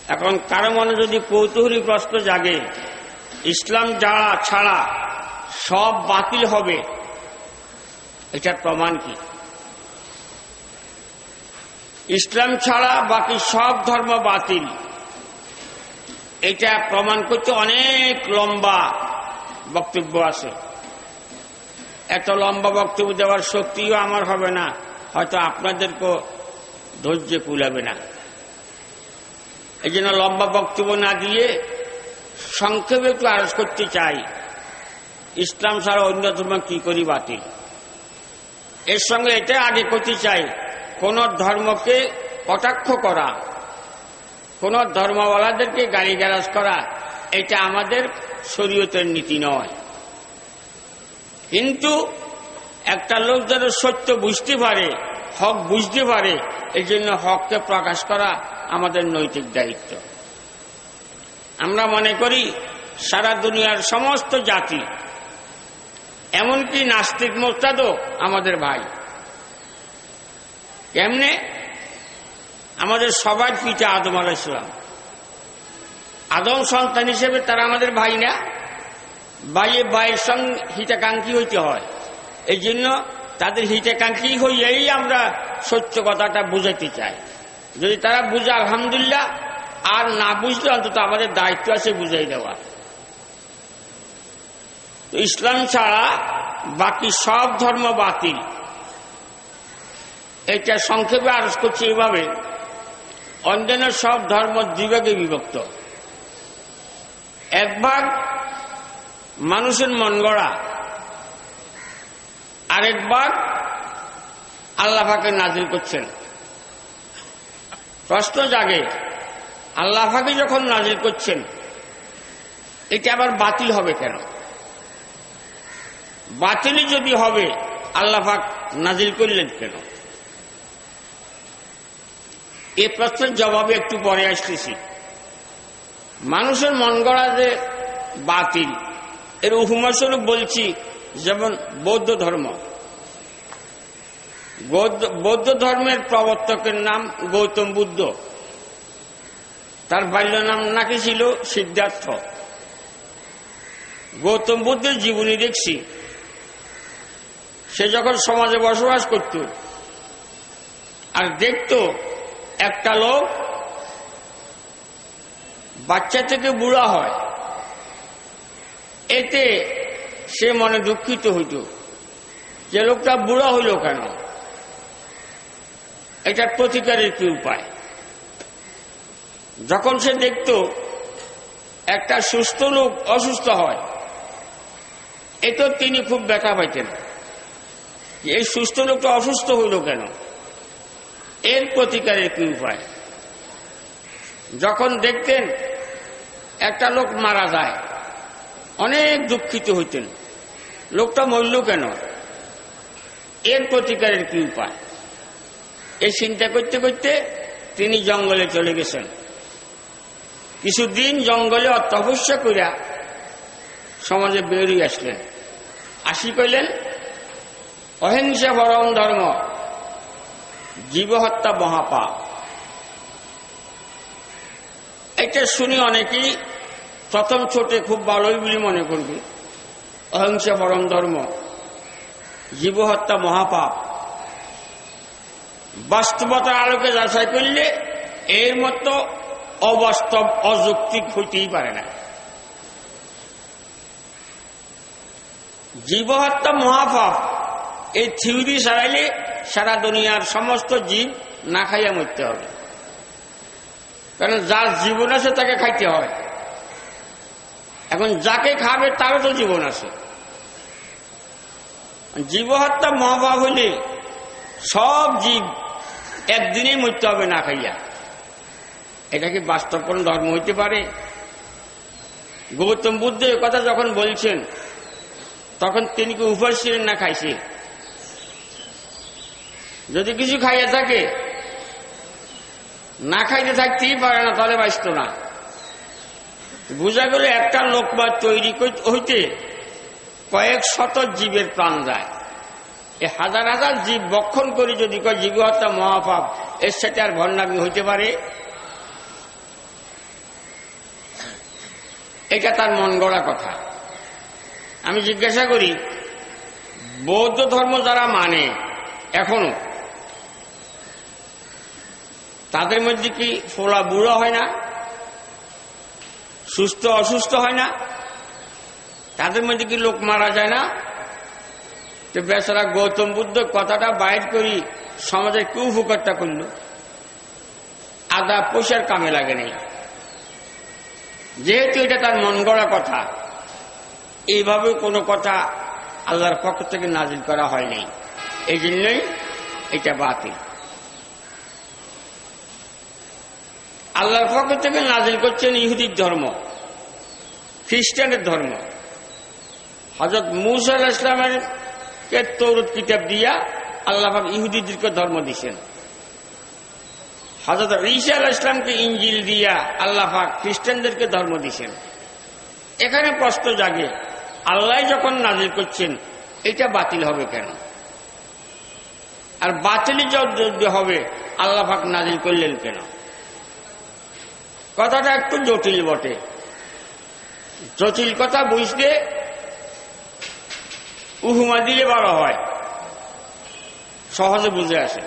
এখন কারও মনে যদি কৌতূহলী প্রশ্ন জাগে, ইসলাম যারা ছাড়া সব বাতিল হবে, এটার প্রমাণ কি? ইসলাম ছাড়া বাকি সব ধর্ম বাতিল। এটা প্রমাণ করতে অনেক লম্বা বক্তব্য আছে। এত লম্বা বক্তব্য দেওয়ার শক্তিও আমার হবে না, হয়তো আপনাদেরকেও ধৈর্য কুলাবে না। এই জন্য লম্বা বক্তব্য না দিয়ে সংক্ষেপে একটু আরজ করতে চাই, ইসলাম ছাড়া অন্য ধর্ম কি করি বাতিল? এর সঙ্গে এটা আগে করতে চাই, কোন ধর্মকে কটাক্ষ করা কোন ধর্মওয়ালাদেরকে গ্যারাজ করা, এটা আমাদের শরীয়তের নীতি নয়। কিন্তু একটা লোক যেন সত্য বুঝতে পারে, হক বুঝতে পারে, এই জন্য হককে প্রকাশ করা আমাদের নৈতিক দায়িত্ব। আমরা মনে করি, সারা দুনিয়ার সমস্ত জাতি, এমনকি নাস্তিক মোস্তাদও আমাদের ভাই। কেমনে? আমাদের সবার পিতা আদম আলাইসালাম আদম সন্তান হিসেবে তারা আমাদের ভাই না। ভাইয়ে ভাইয়ের সঙ্গে হিতাকাঙ্ক্ষী হইতে হয়। এই জন্য তাদের হিতাকাঙ্ক্ষী হইয়াই আমরা সত্য কথাটা বুঝাতে চাই। যদি তারা বুঝে, আলহামদুলিল্লাহ, আর না বুঝলে অন্তত আমাদের দায়িত্ব আছে বুঝাই দেওয়া। তো ইসলাম ছাড়া বাকি সব ধর্ম বাতিল। এটা সংক্ষেপে আরজ করছি এভাবে। অন্যান্য সব ধর্ম দুভাগে বিভক্ত। এক ভাগ মানুষের মন গড়া আরেক ভাগ আল্লাহ ফাঁকে নাজিল করছেন। প্রশ্ন জাগে, আল্লাহ ফাঁকে যখন নাজিল করছেন এটা আবার বাতিল হবে কেন? বাতিলই যদি হবে, আল্লাহ পাক নাজিল করলেন কেন? এ প্রশ্নের জবাবে একটু পরে আসতেছি। মানুষের মন গড়া যে বাতিল, এর উপমাস্বরূপ বলছি যেমন বৌদ্ধ ধর্ম। বৌদ্ধ ধর্মের প্রবর্তকের নাম গৌতম বুদ্ধ। তার বাল্য নাম নাকি ছিল সিদ্ধার্থ। গৌতম বুদ্ধের জীবনী দেখছি। সে যখন সমাজে বসবাস করত, আর দেখত একটা লোক বাচ্চা থেকে বুড়া হয়। এতে সে মনে দুঃখিত হইত। যে লোকটা বুড়া হইল কেন? এটার প্রতিকারের কি উপায়? যখন সে দেখত একটা সুস্থ লোক অসুস্থ হয় এতো তিনি খুব ব্যথা পাইতেন। এই সুস্থ লোকটা অসুস্থ হইল কেন? এর প্রতিকারের কি উপায়? যখন দেখতেন একটা লোক মারা যায়, অনেক দুঃখিত হইতেন। লোকটা মরল কেন? এর প্রতিকারের কি উপায়? এই চিন্তা করতে করতে তিনি জঙ্গলে চলে গেছেন। কিছুদিন জঙ্গলে তপস্যা করিয়া সমাজে বেরিয়ে আসলেন। আসি কইলেন, অহিংসা পরম ধর্ম জীবহত্যা মহাপা এটা শুনি অনেকেই প্রথম ছোটে খুব ভালোই বলে মনে করবে। অহিংসা পরম ধর্ম, জীবহত্যা মহাপাপ। বাস্তবতার আলোকে যাচাই করলে এর মতো অবাস্তব অযৌক্তিক হইতেই পারে না। জীবহত্যা মহাপাপ এই থিউরি সারাইলে সারা দুনিয়ার সমস্ত জীব না খাইয়া মরতে হবে। কারণ যার জীবন আছে তাকে খাইতে হয়। এখন যাকে খাবে তারও তো জীবন আছে। জীবহত্যা মহাভাব হইলে সব জীব একদিনেই মরতে হবে না খাইয়া। এটা কি বাস্তব ধর্ম হইতে পারে? গৌতম বুদ্ধ কথা যখন বলছেন, তখন তিনি কি উপাস ছিলেন না খাইছে যদি কিছু খাইয়া থাকে, না খাইতে থাকতেই পারে না, তাহলে বাঁচত না। বোঝা গেল একটা লোক বা তৈরি হইতে কয়েক শত জীবের প্রাণ যায়। এ হাজার হাজার জীব বক্ষণ করে যদি কয় জীব হত্যা মহাপাপ, এর সাথে আর ভণ্ডামি হইতে পারে? এটা তার মন গড়া কথা। আমি জিজ্ঞাসা করি, বৌদ্ধ ধর্ম যারা মানে এখনও তাদের মধ্যে কি ফোলা বুড়ো হয় না? সুস্থ, অসুস্থ হয় না? তাদের মধ্যে কি লোক মারা যায় না? তো বেচারা গৌতম বুদ্ধ কথাটা বাইর করি সমাজের কি উপকারটা করল? আদা পয়সার কামে লাগে নেই। যেহেতু এটা তার মন গড়া কথা এইভাবে কোনো কথা আল্লাহর পক্ষ থেকে নাজিল করা হয়নি এই জন্যই এটা বাতিল। আল্লাহর পক্ষ থেকে নাজিল করছেন ইহুদির ধর্ম, খ্রিস্টানের ধর্ম। হজরত মুসাল ইসলামের কে তৌরত কিতাব দিয়া আল্লাহ ইহুদিদেরকে ধর্ম দিছেন। হজরত ঈসা আল ইসলামকে ইঞ্জিল দিয়া আল্লাহ খ্রিস্টানদেরকে ধর্ম দিছেন। এখানে প্রশ্ন জাগে, আল্লাহ যখন নাজিল করছেন, এটা বাতিল হবে কেন? আর বাতিলি যদি হবে, আল্লাহ নাজিল করলেন কেন? কথাটা একটু জটিল বটে। জটিল কথা বুঝতে উহুমা দিলে বড় হয়। সহজে বুঝে আসে।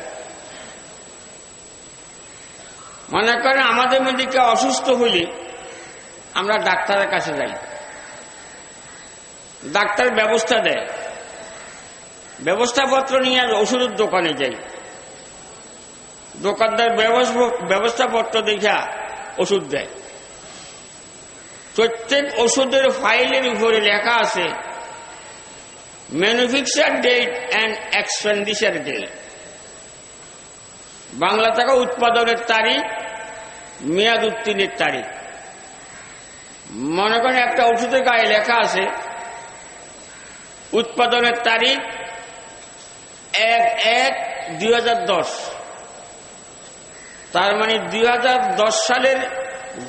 মনে করেন আমাদের মধ্যে কেউ অসুস্থ হইলে আমরা ডাক্তারের কাছে যাই। ডাক্তার ব্যবস্থা দেয়। ব্যবস্থাপত্র নিয়ে আর ওষুধের দোকানে যাই। দোকানদার ব্যবস্থাপত্র দেখা ওষুধ দেয়। প্রত্যেক ওষুধের ফাইলের উপরে লেখা আছে manufacture date and expenditure date Bangla টাকা উৎপাদনের তারিখ, মেয়াদ উত্তীর্ণের তারিখ। মনে করেন একটা ওষুধের গায়ে লেখা আছে, উৎপাদনের তারিখ এক এক দুই তার মানে দুই হাজার দশ সালের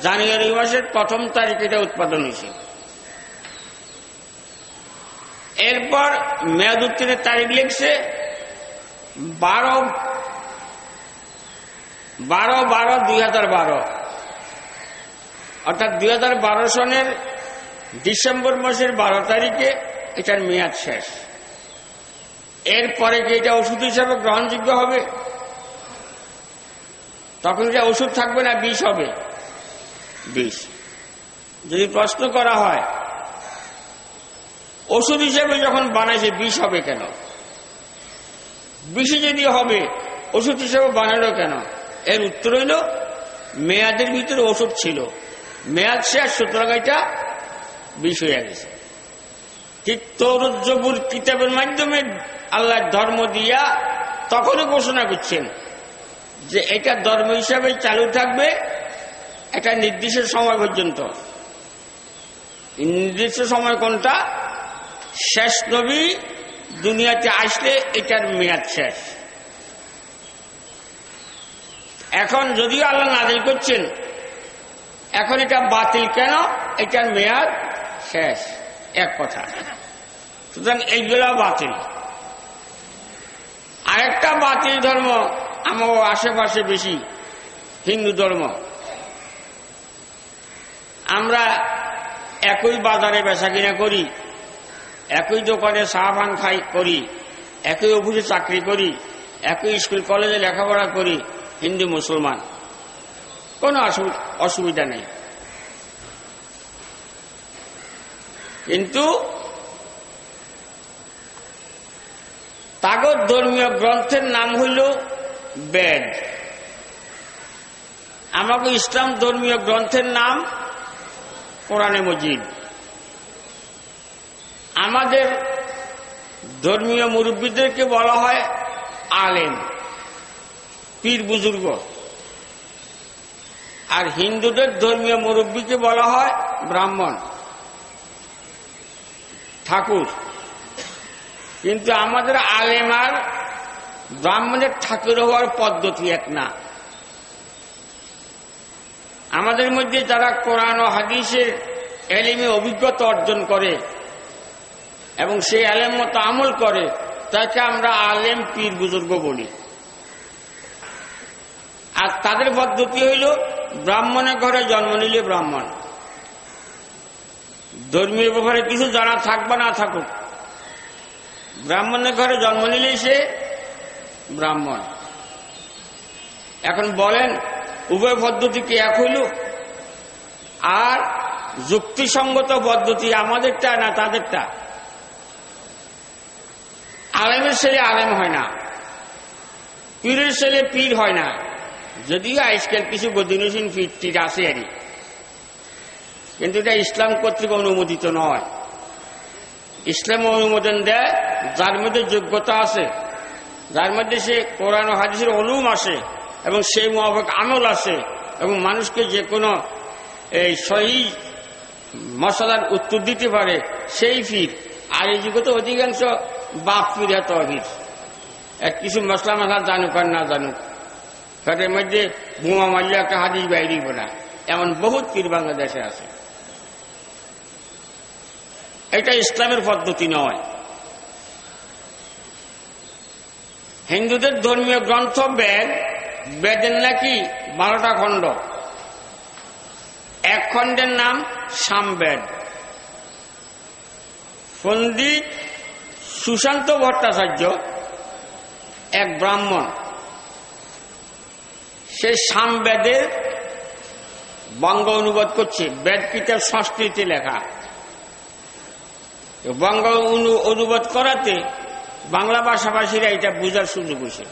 জানুয়ারি মাসের প্রথম তারিখ এটা উৎপাদন হয়েছে। এরপর মেয়াদ উত্তীর্ণের তারিখ লিখছে বারো বারো বারো, দুই হাজার বারো। অর্থাৎ দুই হাজার বারো সনের ডিসেম্বর মাসের বারো তারিখে এটার মেয়াদ শেষ। এরপরে কি এটা ওষুধ হিসাবে গ্রহণযোগ্য হবে? তখন যে ওষুধ থাকবে না বিষ হবে। বিষ। যদি প্রশ্ন করা হয় ওষুধ হিসেবে যখন বানাইছে বিষ হবে কেন? বিষে যদি হবে ওষুধ হিসেবে বানালো কেন? এর উত্তর হইল মেয়াদের ভিতরে ওষুধ ছিল। মেয়াদ শেষ সুতরাং এটা বিষ হয়ে গেছে। ঠিক তৌরজ্জবুর কিতাবের মাধ্যমে আল্লাহ ধর্ম দিয়া তখনই ঘোষণা করছেন যে এটা ধর্ম হিসাবে চালু থাকবে একটা নির্দিষ্ট সময় পর্যন্ত। নির্দিষ্ট সময় কোনটা? শেষ নবী দুনিয়াতে আসলে এটার মেয়াদ শেষ। এখন যদিও আল্লাহ নাজিল করছেন, এখন এটা বাতিল কেন? এটার মেয়াদ শেষ। এক কথা। সুতরাং এইগুলো বাতিল। আরেকটা বাতিল ধর্ম আমার আশেপাশে বেশি হিন্দু ধর্ম। আমরা একই বাজারে বেচা কিনা করি, একই দোকানে চা পান খাই করি, একই অফিসে চাকরি করি, একই স্কুল কলেজে লেখাপড়া করি, হিন্দু মুসলমান। কোনো অসুবিধা নেই। কিন্তু তাগত ধর্মীয় গ্রন্থের নাম হইল বেদ আমাকে ইসলাম ধর্মীয় গ্রন্থের নাম কোরআনে মজিদ। আমাদের ধর্মীয় মুরব্বীদেরকে বলা হয় আলেম, পীর বুজুর্গ। আর হিন্দুদের ধর্মীয় মুরব্বীকে বলা হয় ব্রাহ্মণ, ঠাকুর। কিন্তু আমাদের আলেম আর ব্রাহ্মণের ঠাকুর হওয়ার পদ্ধতি এক না। আমাদের মধ্যে যারা কোরআন ও হাদিসের এলিমে অভিজ্ঞতা অর্জন করে এবং সেই আলেম মতো আমল করে, তাকে আমরা আলেম পীর বুজুর্গ বলি। আর তাদের পদ্ধতি হইল, ব্রাহ্মণের ঘরে জন্ম নিলে ব্রাহ্মণ। ধর্মীয় ব্যাপারে কিছু জানা থাকবে না থাকুক, ব্রাহ্মণের ঘরে জন্ম নিলে সে ব্রাহ্মণ। এখন বলেন, উভয় পদ্ধতি কি এক হইল? আর যুক্তিসঙ্গত পদ্ধতি আমাদেরটা না তাদেরটা? আলেমের ছেলে আলেম হয় না। পীরের ছেলে পীর হয় না। যদিও আজকাল কিছু বদিনসীন পীর টির আছে আর কিন্তু এটা ইসলাম কর্তৃক অনুমোদিত নয়। ইসলাম অনুমোদন দেয়, যার মধ্যে যোগ্যতা আছে। যার মধ্যে সে কোরআন হাদিসের অনুম আসে এবং সেই মোহাবক আমল আছে এবং মানুষকে যে কোনো, এই সহি মশলার উত্তর দিতে পারে, সেই ফির। আর এই যুগে তো অধিকাংশ বাপ ফির এত অভির এক কিছু মশলা মশলা জানুক আর না জানুক। তাদের মধ্যে বোমা মারলে একটা হাদিস বাইরেই না এমন বহুত পীর বাংলাদেশে আছে। এটা ইসলামের পদ্ধতি নয়। হিন্দুদের ধর্মীয় গ্রন্থ বেদ, বেদের নাকি বারোটা খণ্ড। এক খণ্ডের নাম সামবেদ। পণ্ডিত সুশান্ত ভট্টাচার্য এক ব্রাহ্মণ। সে সামবেদের বঙ্গ অনুবাদ করছে। বেদ কিতাব সংস্কৃতি লেখা। বঙ্গ অনুবাদ করাতে বাংলা ভাষাভাষীরা এটা বোঝার সুযোগ হয়েছে।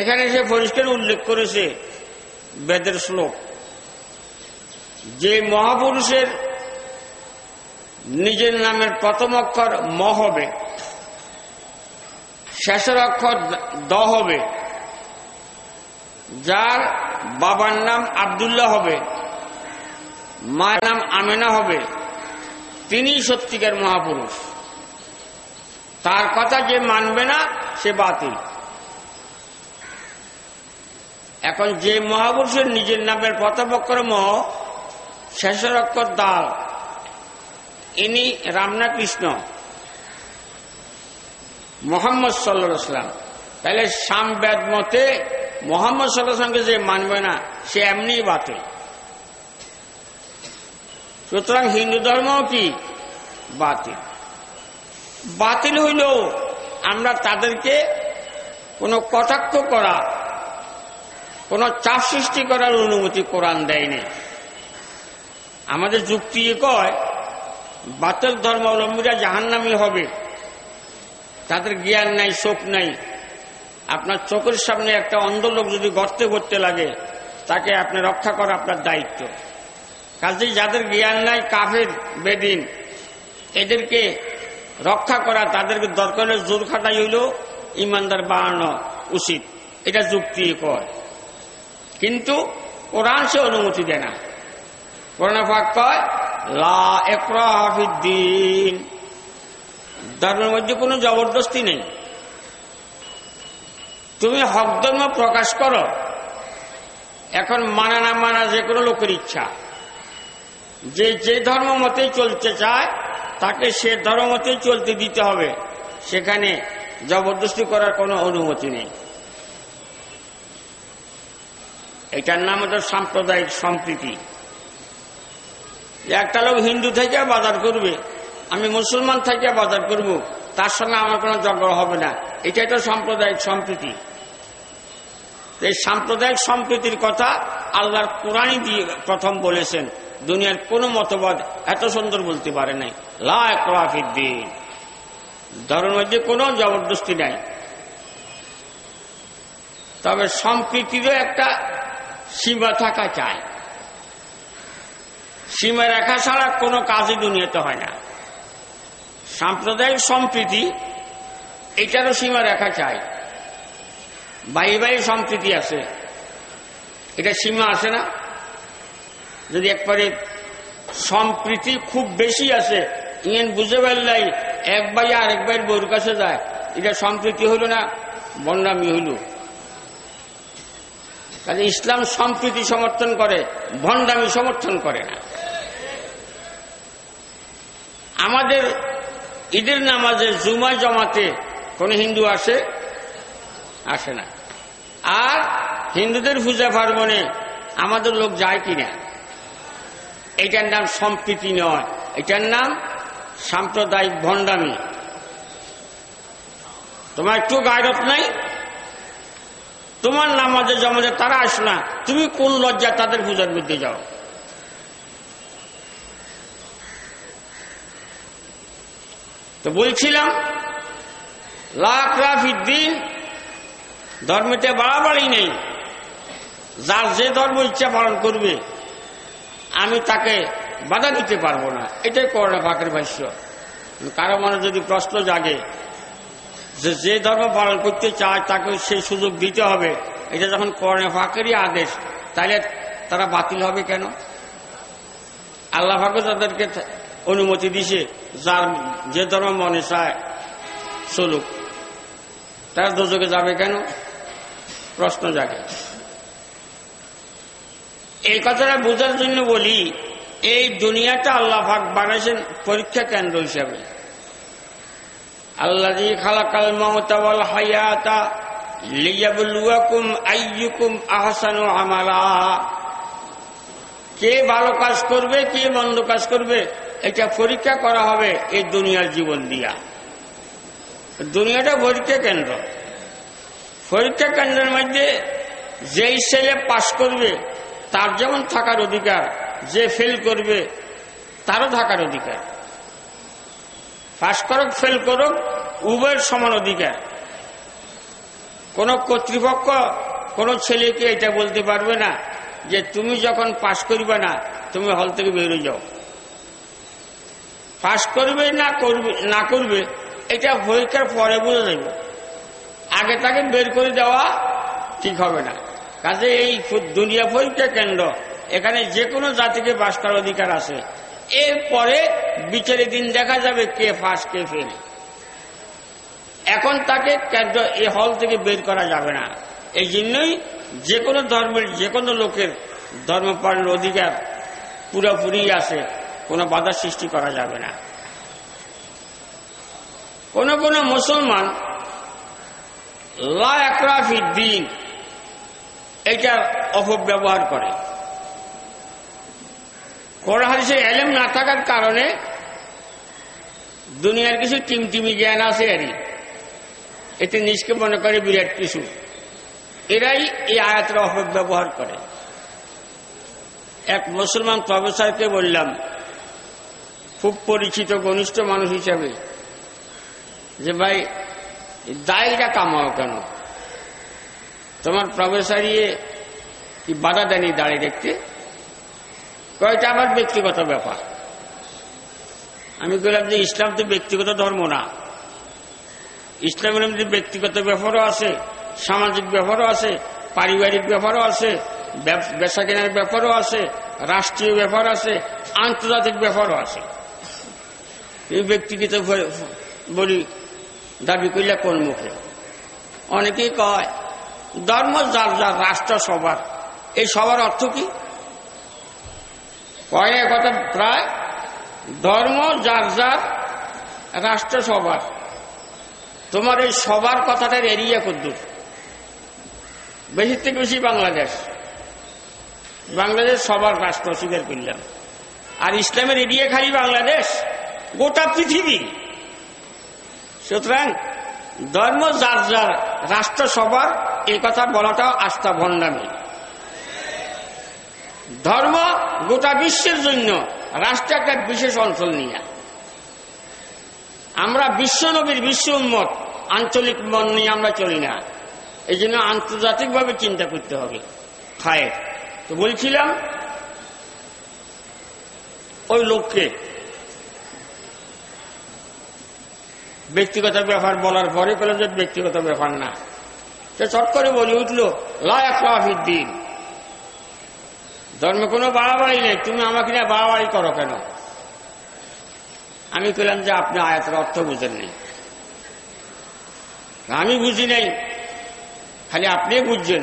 এখানে সে পরিষ্কার উল্লেখ করেছে বেদের শ্লোক। যে মহাপুরুষের নিজের নামের প্রথম অক্ষর ম হবে, শেষের অক্ষর দ হবে, যার বাবার নাম আবদুল্লাহ হবে, মায়ের নাম আমেনা হবে তিনি সত্যিকার মহাপুরুষ। তার কথা যে মানবে না, সে বাতিল। এখন যে মহাপুরুষের নিজের নামের প্রথম অক্ষর মহ শেষের অক্ষর দাল, ইনি রামনা কৃষ্ণ মোহাম্মদ সাল্লাম। তাহলে সাম বেদ মতে মোহাম্মদ সাল্লাহামকে যে মানবে না, সে এমনি বাতিল। সুতরাং হিন্দু ধর্মও কি? বাতিল। বাতিল হইলেও আমরা তাদেরকে কোনো কটাক্ষ করা, কোনো চাপ সৃষ্টি করার অনুমতি কোরআন দেয়নি। আমাদের যুক্তি কয়, বাতিল ধর্মাবলম্বীরা জাহান্নামি হবে। তাদের জ্ঞান নাই চোখ নাই। আপনার চোখের সামনে একটা অন্ধ লোক যদি গর্তে করতে লাগে, তাকে আপনি রক্ষা করা আপনার দায়িত্ব। কাজেই যাদের জ্ঞান নাই, কাফের, বেদিন, এদেরকে রক্ষা করা তাদেরকে দরকারের জোর খাটাই হইল ইমানদার বাড়ানো উচিত। এটা যুক্তি কয় কিন্তু কোরআন সে অনুমতি দেয় না। কোরআন ফাঁক কয়, লা ধর্মের মধ্যে কোনো জবরদস্তি নেই। তুমি হক ধর্ম প্রকাশ করো। এখন মানা না মানা যে কোনো লোকের ইচ্ছা। যে যে ধর্ম মতেই চলতে চায় তাকে সে ধর্ম চলতে দিতে হবে। সেখানে জবরদস্তি করার কোনো অনুমতি নেই। এটার নাম হচ্ছে সাম্প্রদায়িক সম্প্রীতি। একটা লোক হিন্দু থেকে বাজার করবে, আমি মুসলমান থেকে বাজার করব, তার সঙ্গে আমার কোনো ঝগড়া হবে না। এটা একটা সাম্প্রদায়িক সম্প্রীতি। এই সাম্প্রদায়িক সম্প্রীতির কথা আল্লাহর কোরআনই দিয়ে প্রথম বলেছেন। দুনিয়ার কোনো মতবাদ এত সুন্দর বলতে পারে নাই। লাফিদ্দিন ধর্মের মধ্যে কোনো জবরদস্তি নাই। তবে সম্প্রীতিরও একটা সীমা থাকা চাই। সীমা রেখা ছাড়া কোনো কাজই দুনিয়াতে হয় না। সাম্প্রদায়িক সম্প্রীতি, এটারও সীমা রেখা চাই। ভাই ভাই সম্প্রীতি আছে। এটা সীমা আছে না। যদি একবারে সম্প্রীতি খুব বেশি আছে, ইয়েন বুঝে পারলাই, এক ভাই আরেক ভাইয়ের বউর কাছে যায়, এটা সম্প্রীতি হইল না, বন্ডামি হইল। কাজে ইসলাম সম্প্রীতি সমর্থন করে ভণ্ডামি সমর্থন করে না। আমাদের ঈদের নামাজে জুমা জমাতে কোন হিন্দু আসে? আসে না। আর হিন্দুদের পূজা পার্বণে আমাদের লোক যায় কিনা? এটার নাম সম্প্রীতি নয়, এটার নাম সাম্প্রদায়িক ভণ্ডামি। তোমার একটু গায়রত নাই? তোমার নামাজে জমাজে তারা আস না, তুমি কোন লজ্জা তাদের পূজার মধ্যে যাও? তো বলছিলাম লাখ রাফিদ্দিন ধর্মেতে বাড়াবাড়ি নেই, যার যে ধর্ম ইচ্ছা পালন করবে আমি তাকে বাধা দিতে পারব না। এটাই করোনা পাকের ভাষ্য। কারও মনে যদি প্রশ্ন জাগে যে যে ধর্ম পালন করতে চায়, তাকে সেই সুযোগ দিতে হবে। এটা যখন করোনা ফাঁকেরই আদেশ, তাহলে তারা বাতিল হবে কেন? আল্লাহ ফাঁকে তাদেরকে অনুমতি দিছে, যার যে ধর্ম মনে চায়, চলুক। তারা দুযোগে যাবে কেন? প্রশ্ন জাগে। এই কথাটা বোঝার জন্য বলি, এই দুনিয়াটা আল্লাহ ভাগ বানাইছেন পরীক্ষা কেন্দ্র হিসাবে। আল্লাযী খালাকাল মাউতা ওয়াল হায়াতা লিয়াবলুয়াকুম আইয়ুকুম আহসানু কে ভালো কাজ করবে, কে মন্দ কাজ করবে, এটা পরীক্ষা করা হবে এই দুনিয়ার জীবন দিয়া। দুনিয়াটা পরীক্ষা কেন্দ্র। পরীক্ষা কেন্দ্রের মধ্যে যেই ছেলে পাশ করবে তার যেমন থাকার অধিকার, যে ফেল করবে, তারও থাকার অধিকার। পাশ করুক ফেল করুক, উভয়ের সমান অধিকার। কোন কর্তৃপক্ষ, কোন ছেলেকে এটা বলতে পারবে না যে তুমি যখন পাশ করবে না, তুমি হল থেকে বেরো যাও। পাশ করবে না করবে না করবে, এটা পরীক্ষার পরে বোঝা যাবে। আগে তাকে বের করে দেওয়া ঠিক হবে না। কাজে এই দুনিয়া পরীক্ষা কেন্দ্র। এখানে যে কোনো জাতিকে বাস করার অধিকার আছে। এরপরে বিচারে দিন দেখা যাবে কে ফাঁস কে ফেল এখন তাকে কেন্দ্র এই হল থেকে বের করা যাবে না। এই জন্যই যে কোনো ধর্মের যে কোনো লোকের ধর্ম পালনের অধিকার পুরোপুরি আছে। কোনো বাধা সৃষ্টি করা যাবে না। কোন কোন মুসলমান লাফি দিন এটার অপব্যবহার করে। কোরআন হাদিসের এলেম না থাকার কারণে দুনিয়ার কিছু টিমটিমি জ্ঞান আছে আরই এতে নিজকে মনে করে বিরাট কিছু। এরাই এই আয়াতের অপব্যবহার করে। এক মুসলমান প্রফেসরকে বললাম, খুব পরিচিত, ঘনিষ্ঠ মানুষ হিসাবে, যে ভাই দায়টা কামাও কেন? তোমার প্রফেসরিয়ে কি বাধা দেয়নি দাঁড়িয়ে দেখতে? কয়টা আমার ব্যক্তিগত ব্যাপার? আমি বললাম যে ইসলাম তো ব্যক্তিগত ধর্ম না। ইসলামের মধ্যে ব্যক্তিগত ব্যাপারও আছে, সামাজিক ব্যাপারও আছে, পারিবারিক ব্যাপারও আছে বেচা কেনার ব্যাপারও আছে, রাষ্ট্রীয় ব্যাপার আছে, আন্তর্জাতিক ব্যাপারও আছে। এই ব্যক্তিগত বলি, দাবি করলে কোন মুখে? অনেকেই কয় ধর্ম যার যার, রাষ্ট্র সবার। এই সবার অর্থ কি? কয় কথা, প্রায় ধর্ম যার যার, রাষ্ট্র সবার। তোমার এই সবার কথাটার এরিয়া কদ্দুর? বেশি থেকে বেশি বাংলাদেশ। বাংলাদেশ সবার রাষ্ট্র স্বীকার করলাম। আর ইসলামের এরিয়া খালি বাংলাদেশ, গোটা পৃথিবী। সুতরাং ধর্ম যার যার, রাষ্ট্র সবার এই কথা বলাটাও আস্থা ভণ্ডামি। ধর্ম গোটা বিশ্বের জন্য রাষ্ট্র একটা বিশেষ অঞ্চল নিয়ে। আমরা বিশ্বনবীর বিশ্ব উন্মত আঞ্চলিক মন নিয়ে আমরা চলি না। এই জন্য আন্তর্জাতিকভাবে চিন্তা করতে হবে। খায় তো বলছিলাম, ওই লোককে ব্যক্তিগত ব্যাপার বলার পরে পেলে যে ব্যক্তিগত ব্যাপার না। সে চট করে বলে উঠল লাফিদ্দিন ধর্মে কোনো বাড়াবাড়ি নেই, তুমি আমাকে নিয়ে বাড়াবাড়ি করো কেন? আমি পেলাম যে আপনি আয়াতের অর্থ বুঝেন নেই আমি বুঝি নাই, খালি আপনি বুঝছেন।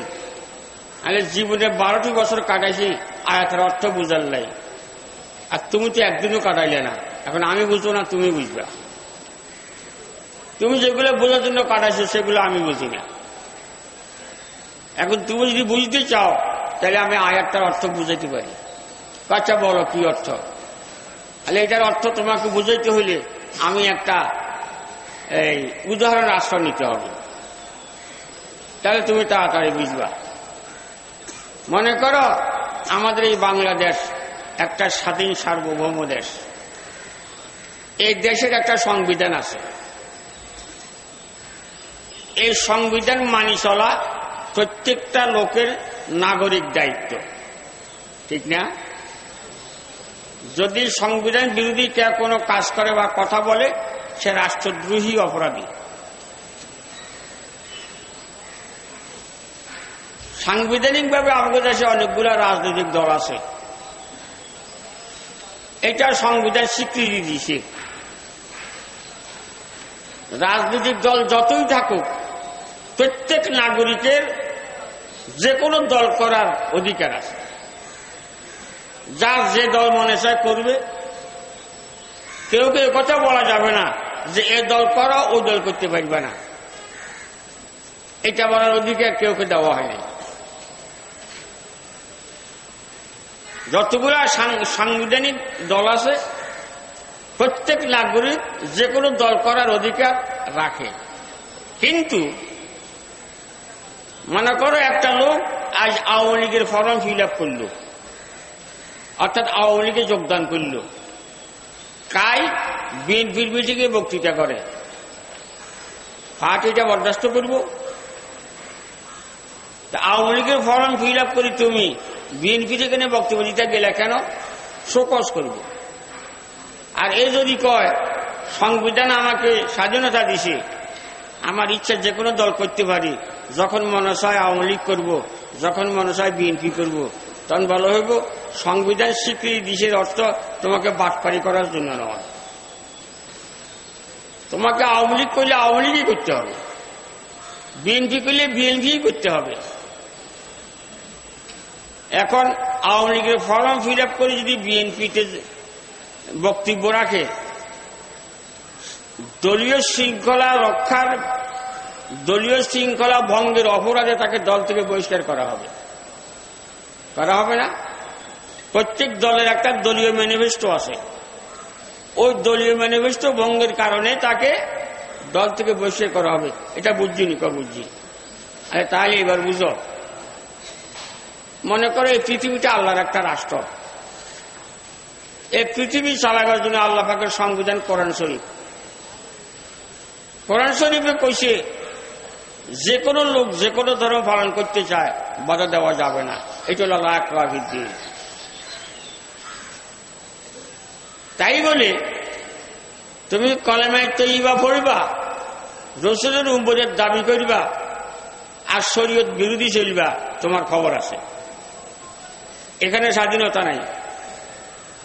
আমি জীবনে বারোটি বছর কাটাইছি, আয়াতের অর্থ বুঝার নাই। আর তুমি তো একদিনও কাটাইলে না। এখন আমি বুঝব না, তুমি বুঝবা। তুমি যেগুলো বোঝার জন্য কাটাইছো, সেগুলো আমি বুঝি না। এখন তুমি যদি বুঝতে চাও, তাহলে আমি আয়াতটার অর্থ বুঝাইতে পারি। আচ্ছা বলো, কি অর্থ? তাহলে এটার অর্থ তোমাকে বুঝাইতে হইলে আমি একটা, এই, উদাহরণ আশ্রয় নিতে হবে। তাহলে তুমি তাড়াতাড়ি বুঝবা। মনে করো, আমাদের এই বাংলাদেশ একটা স্বাধীন সার্বভৌম দেশ। এই দেশের একটা সংবিধান আছে। এই সংবিধান মানি চলা প্রত্যেকটা লোকের নাগরিক দায়িত্ব। ঠিক না? যদি সংবিধান বিরোধী কে কোনো কাজ করে বা কথা বলে, সে রাষ্ট্রদ্রোহী অপরাধী। সাংবিধানিকভাবে আমাদের দেশে অনেকগুলো রাজনৈতিক দল আছে। এটা সংবিধান স্বীকৃতি দিছে রাজনৈতিক দল যতই থাকুক প্রত্যেক নাগরিকের যে কোনো দল করার অধিকার আছে। যার যে দল মনে চায় করবে, কেউ কেউ কথা বলা যাবে না যে এ দল করা, ও দল করতে পারবে না। এটা বলার অধিকার কেউকে দেওয়া হয়নি। যতগুলা সাংবিধানিক দল আছে, প্রত্যেক নাগরিক যে কোনো দল করার অধিকার রাখে। কিন্তু মনে করো একটা লোক আজ আওয়ামী লীগের ফর্ম ফিল আপ করল। অর্থাৎ আওয়ামী লীগে যোগদান করল। কাই বিএনপির মিটিংয়ে বক্তৃতা করে। পার্টিটা বরদাস্ত করব। আওয়ামী লীগের ফর্ম ফিল আপ করি তুমি বিএনপি থেকে বক্তব্য দিতে গেলে কেন? শোকস করব। আর এ যদি কয়, সংবিধান আমাকে স্বাধীনতা দিছে, আমার ইচ্ছা যে কোনো দল করতে পারি। যখন মনে হয় আওয়ামী লীগ করব, যখন মনে হয় বিএনপি করব, তখন ভালো হইব। সংবিধান স্বীকৃতি দিশের অর্থ তোমাকে বাটপারি করার জন্য নয়। তোমাকে আওয়ামী লীগ করলে আওয়ামী লীগই করতে হবে। বিএনপি করলে বিএনপি করতে হবে। এখন আওয়ামী লীগের ফর্ম ফিল করে যদি বিএনপিতে বক্তব্য রাখে, দলীয় শৃঙ্খলা রক্ষার দলীয় শৃঙ্খলা ভঙ্গের অপরাধে তাকে দল থেকে বহিষ্কার করা হবে। করা হবে না। প্রত্যেক দলের একটা দলীয় ম্যানিফেস্টো আছে। ওই দলীয় ম্যানিফেস্টো ভঙ্গের কারণে তাকে দল থেকে বহিষ্কার করা হবে। এটা বুঝছি নি বুঝছি? আরে তাহলে এবার বুঝো। মনে করো এই পৃথিবীটা আল্লাহর একটা রাষ্ট্র। এই পৃথিবী চালাবার জন্য আল্লাহ পাকের সংবিধান কোরআন শরীফ। কোরআন শরীফে কইছে যে কোনো লোক যে কোনো ধর্ম পালন করতে চায়, বাধা দেওয়া যাবে না। এটা হল আল্লাহ ভিত্তি। তাই বলে, তুমি কলেমায় তৈবা পড়বা, রসুলের উম্বরের দাবি করবা, আর শরীয়ত বিরোধী চলবা, তোমার খবর আছে। এখানে স্বাধীনতা নাই।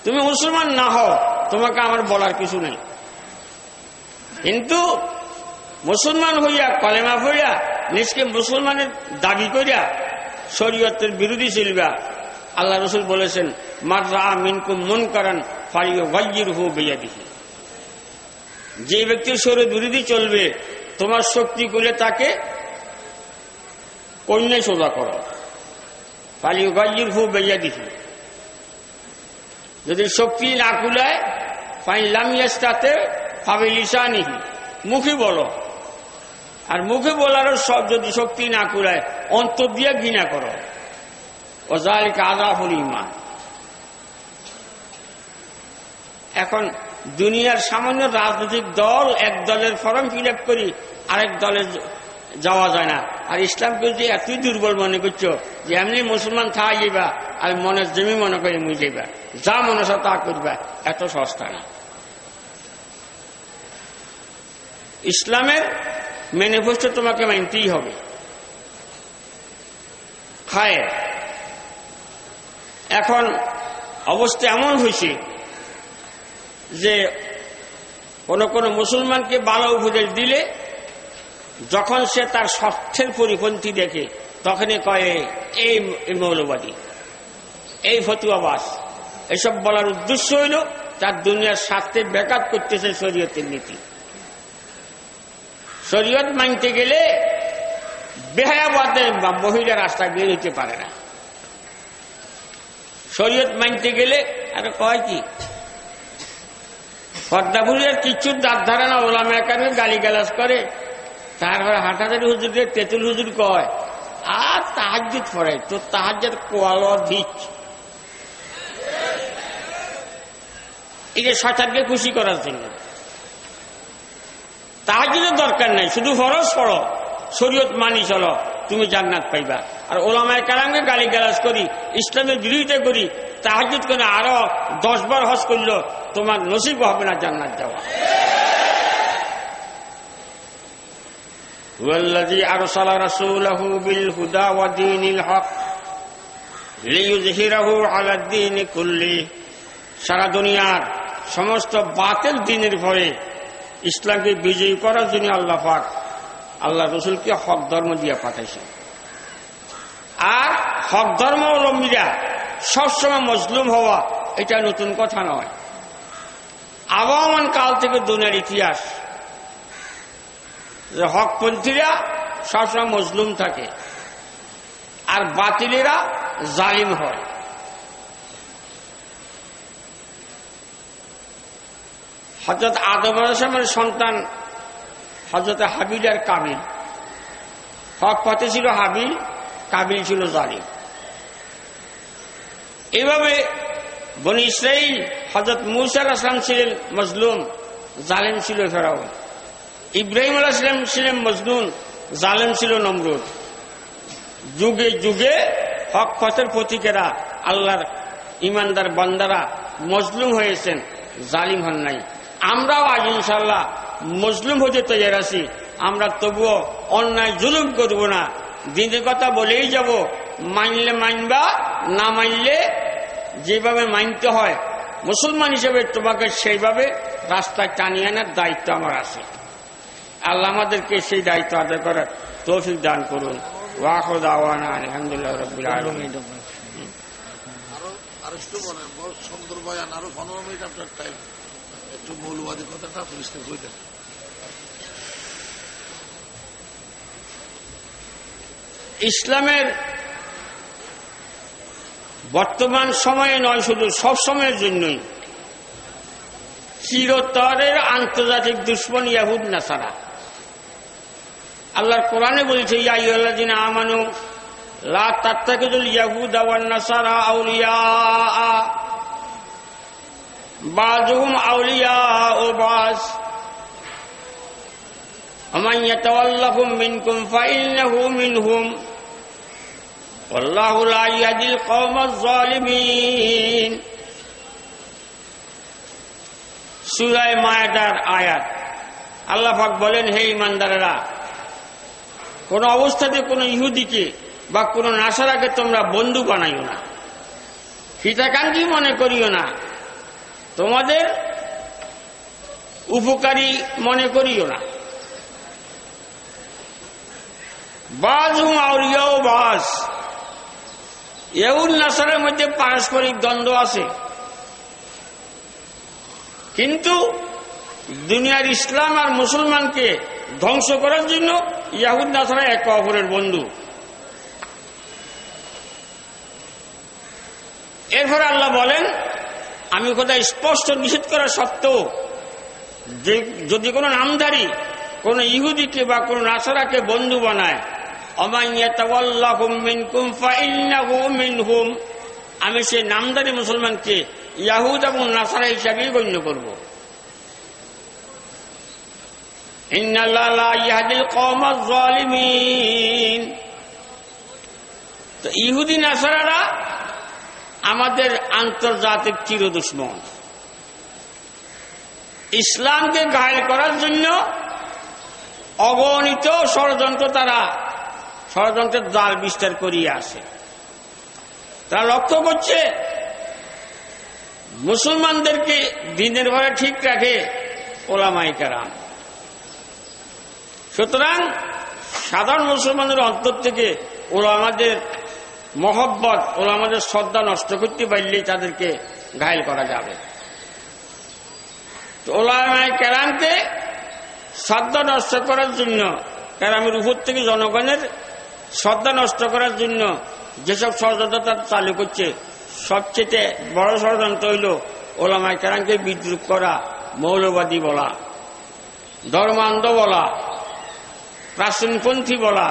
তুমি মুসলমান না হও, তোমাকে আমার বলার কিছু নেই। কিন্তু মুসলমান হইয়া, কলেমা হইয়া নিজকে মুসলমানের দাবি করিয়া শরীয়তের বিরোধী চলবা। আল্লাহ রসুল বলেছেন, মার্রা মিনকু মন করেন ফারিও গজ্জির হু বেয়া দিহি যে ব্যক্তির শরীর বিরোধী চলবে, তোমার শক্তি করে তাকে কন্যায় সোজা করো। ফালিও গজ্জির হু বেয়া দিহি যদি শক্তি না কুলায় ফাইন লামিয়াস্তাতে ফাবে লিসানিহি মুখে বলো। আর মুখে বলারও সব যদি শক্তি না কুলায় অন্তর দিয়ে ঘৃণা করো। ওজালিকা আজাফুল ইমান এখন দুনিয়ার সামান্য রাজনৈতিক দল, এক দলের ফর্ম ফিল করি, আরেক দলে যাওয়া যায় না। আর ইসলামকে যে এতই দুর্বল মনে করছ যে এমনি মুসলমান থাকা যাইবা আর মনের জমি মনে করে মুই যাইবা। যা মনে তা করবা, এত সস্তা না। ইসলামের ম্যানিফেস্টো তোমাকে মানতেই হবে। খায় এখন অবস্থা এমন হয়েছে যে কোন কোন মুসলমানকে ভালো উপদেশ দিলে যখন সে তার স্বার্থের পরিপন্থী দেখে, তখনই কয়ে, এই মৌলবাদী, এই ফতুয়াবাস এসব বলার উদ্দেশ্য হইল তার দুনিয়ার স্বার্থে ব্যাঘাত করতেছে শরীয়তের নীতি। শরীয়ত মানতে গেলে বেহায়াবাদে মহিলা রাস্তা বের হইতে পারে না। শরীয়ত মানতে গেলে, আর কয় কি? পদ্মাপুরের কিচ্ছুর দাঁত ধারে না ওলাম একানে গালি গালাস করে। তারপরে হাটাদারি হুজুরকে তেঁতুল হুজুর কয়, আর তাহাজুত পড়ে তো তাহাজের কোয়ালো এই যে সরকারকে খুশি করার জন্য। তাহাজুদের দরকার নাই শুধু ফরজ পড়ো শরীয়ত মানি চলো তুমি জান্নাত পাইবা আর ওলামায় কালামকে গালি গালাজ করি ইসলামের বিরোধিতা করি তাহাজুদ করে আরো দশ বার হজ করলো তোমার নসিব হবে না জান্নাত যাওয়া والذي أرسل رسوله بالهدى ودين الحق ليظهره على الدين كله সারা দুনিয়ার সমস্ত বাতিল দিনের পরে ইসলামকে বিজয়ী করার জন্য আল্লাহ পাক, আল্লাহ রসুলকে হক ধর্ম দিয়ে পাঠাইছে। আর হক ধর্ম অবলম্বীরা সবসময় মজলুম হওয়া এটা নতুন কথা নয়। আবহমান কাল থেকে দুনিয়ার ইতিহাস, যে হকপন্থীরা সবসময় মজলুম থাকে, আর বাতিলেরা জালিম হয়। হজরত আদম সন্তান হজরত হাবিল আর কাবিল। হক পথে ছিল হাবিল, কাবিল ছিল জালিম। এভাবে বনি ইসরাইল হজরত মুসার আসলাম ছিলেন মজলুম, জালেম ছিল ফেরাও ইব্রাহিম আলাহাম ছিলেন মজলুম, জালেম ছিল নমরুদ। যুগে যুগে হক পথের প্রতীকেরা, আল্লাহর ইমানদার বান্দারা মজলুম হয়েছেন, জালিম হন নাই। আমরাও আজ ইনশাল্লাহ মজলুম হতে তৈরি আছি। আমরা তবুও অন্যায় জুলুম করব না। দিনের কথা বলেই যাব। মানলে মানবা, না মানলে যেভাবে মানতে হয়, মুসলমান হিসেবে তোমাকে সেইভাবে রাস্তায় টানিয়ে আনার দায়িত্ব আমার আছে। আল্লাহ আমাদেরকে সেই দায়িত্ব আদায় করার তৌফিক দান করুন। আলহামদুলিল্লাহ আরও সুন্দর বয়ান, আরও পনেরো মিনিট আপনার টাইম একটু মৌলবাদী কথাটা পরিষ্কার করে দেন। ইসলামের বর্তমান সময়ে নয়, শুধু সব সময়ের জন্যই। চিরতরের আন্তর্জাতিক দুশ্মন ইয়াহুদ, নাসারা। আল্লাহর কোরআনে বলছে ইয়াইয়াল্লাযিনা আমানু লা তাত্তাকিদুল ইয়াহুদা ওয়ান নাসারা আউলিয়া বাযুহুম আউলিয়া ও বাস ومن يتولهم منكم فإنه منهم والله لا يهدي القوم الظالمين সুরায় মায়াটার আয়াত আল্লাহ পাক বলেন হে ইমানদারেরা কোন অবস্থাতে কোন ইহুদিকে বা কোন নাসারাকে তোমরা বন্ধু বানাইও না হিতাকাঙ্ক্ষী মনে করিও না তোমাদের উপকারী মনে করিও না। বাজ হুম আউলিয়াও বাস। এউল নাসারের মধ্যে পারস্পরিক দ্বন্দ্ব আছে। কিন্তু দুনিয়ার ইসলাম আর মুসলমানকে ধ্বংস করার জন্য ইয়াহুদ নাসারা এক অপরের বন্ধু। এরপরে আল্লাহ বলেন আমি কোথায় স্পষ্ট নিষেধ করা সত্ত্বেও যে, যদি কোনো নামধারী কোন ইহুদিকে বা কোন নাসারাকে বন্ধু বানায় আমি সেই নামদারি মুসলমানকে ইয়াহুদ এবং নাসারা হিসাবেই গণ্য করব। ইহুদি, নাসারারা আমাদের আন্তর্জাতিক চির দুশ্মন ইসলামকে ঘায়ল করার জন্য অগণিত ষড়যন্ত্র তারা, ষড়যন্ত্রের দ্বার বিস্তার করিয়ে আসে। তারা লক্ষ্য করছে, মুসলমানদেরকে দিনের ঘরে ঠিক রাখে ওলামাই কারাম। সুতরাং সাধারণ মুসলমানের অন্তর থেকে ওরা আমাদের মহব্বত, ওরা আমাদের শ্রদ্ধা নষ্ট করতে পারলেই তাদেরকে ঘায়ল করা যাবে। তো ওলামাই কেরামকে শ্রদ্ধা নষ্ট করার জন্য, কেরামের উপর থেকে জনগণের শ্রদ্ধা নষ্ট করার জন্য যেসব ষড়যন্ত্র তারা চালু করছে, সবচেয়ে বড় ষড়যন্ত্র হইল ওলামায় কেরামকে বিদ্রুপ করা, মৌলবাদী বলা, ধর্মান্ধ বলা, প্রাচীনপন্থী বলা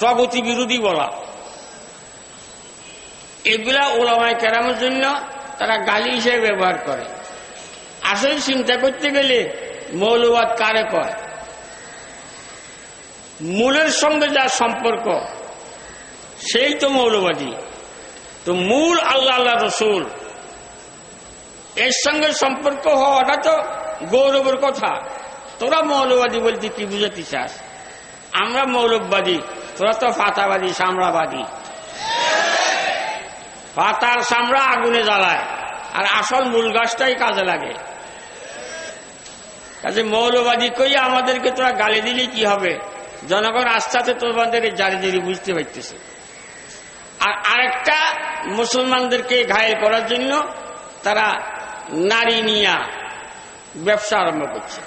প্রগতি বিরোধী বলা। এগুলা ওলামায় কেরামের জন্য তারা গালি হিসেবে ব্যবহার করে। আসলে চিন্তা করতে গেলে মৌলবাদ কারে কয়? মূলের সঙ্গে যার সম্পর্ক, সেই তো মৌলবাদী। তো মূল আল্লাহ আল্লাহ রসুল, এর সঙ্গে সম্পর্ক হওয়াটা তো গৌরবের কথা। তোরা মৌলবাদী বলতে কি বুঝাতে চাস? আমরা মৌলবাদী, তোরা তো ফাতাবাদী, সামরাবাদী। পাতার সামরা আগুনে জ্বালায়। আর আসল মূল গাছটাই কাজে লাগে। কাজে মৌলবাদী কই আমাদেরকে তোরা গালি দিলে, কি হবে? জনগণ আস্তে তোমাদের জারি জারি বুঝতে পারতেছে। আর আরেকটা মুসলমানদেরকে ঘায়েল করার জন্য তারা নারী নিয়া ব্যবসা আরম্ভ করছে।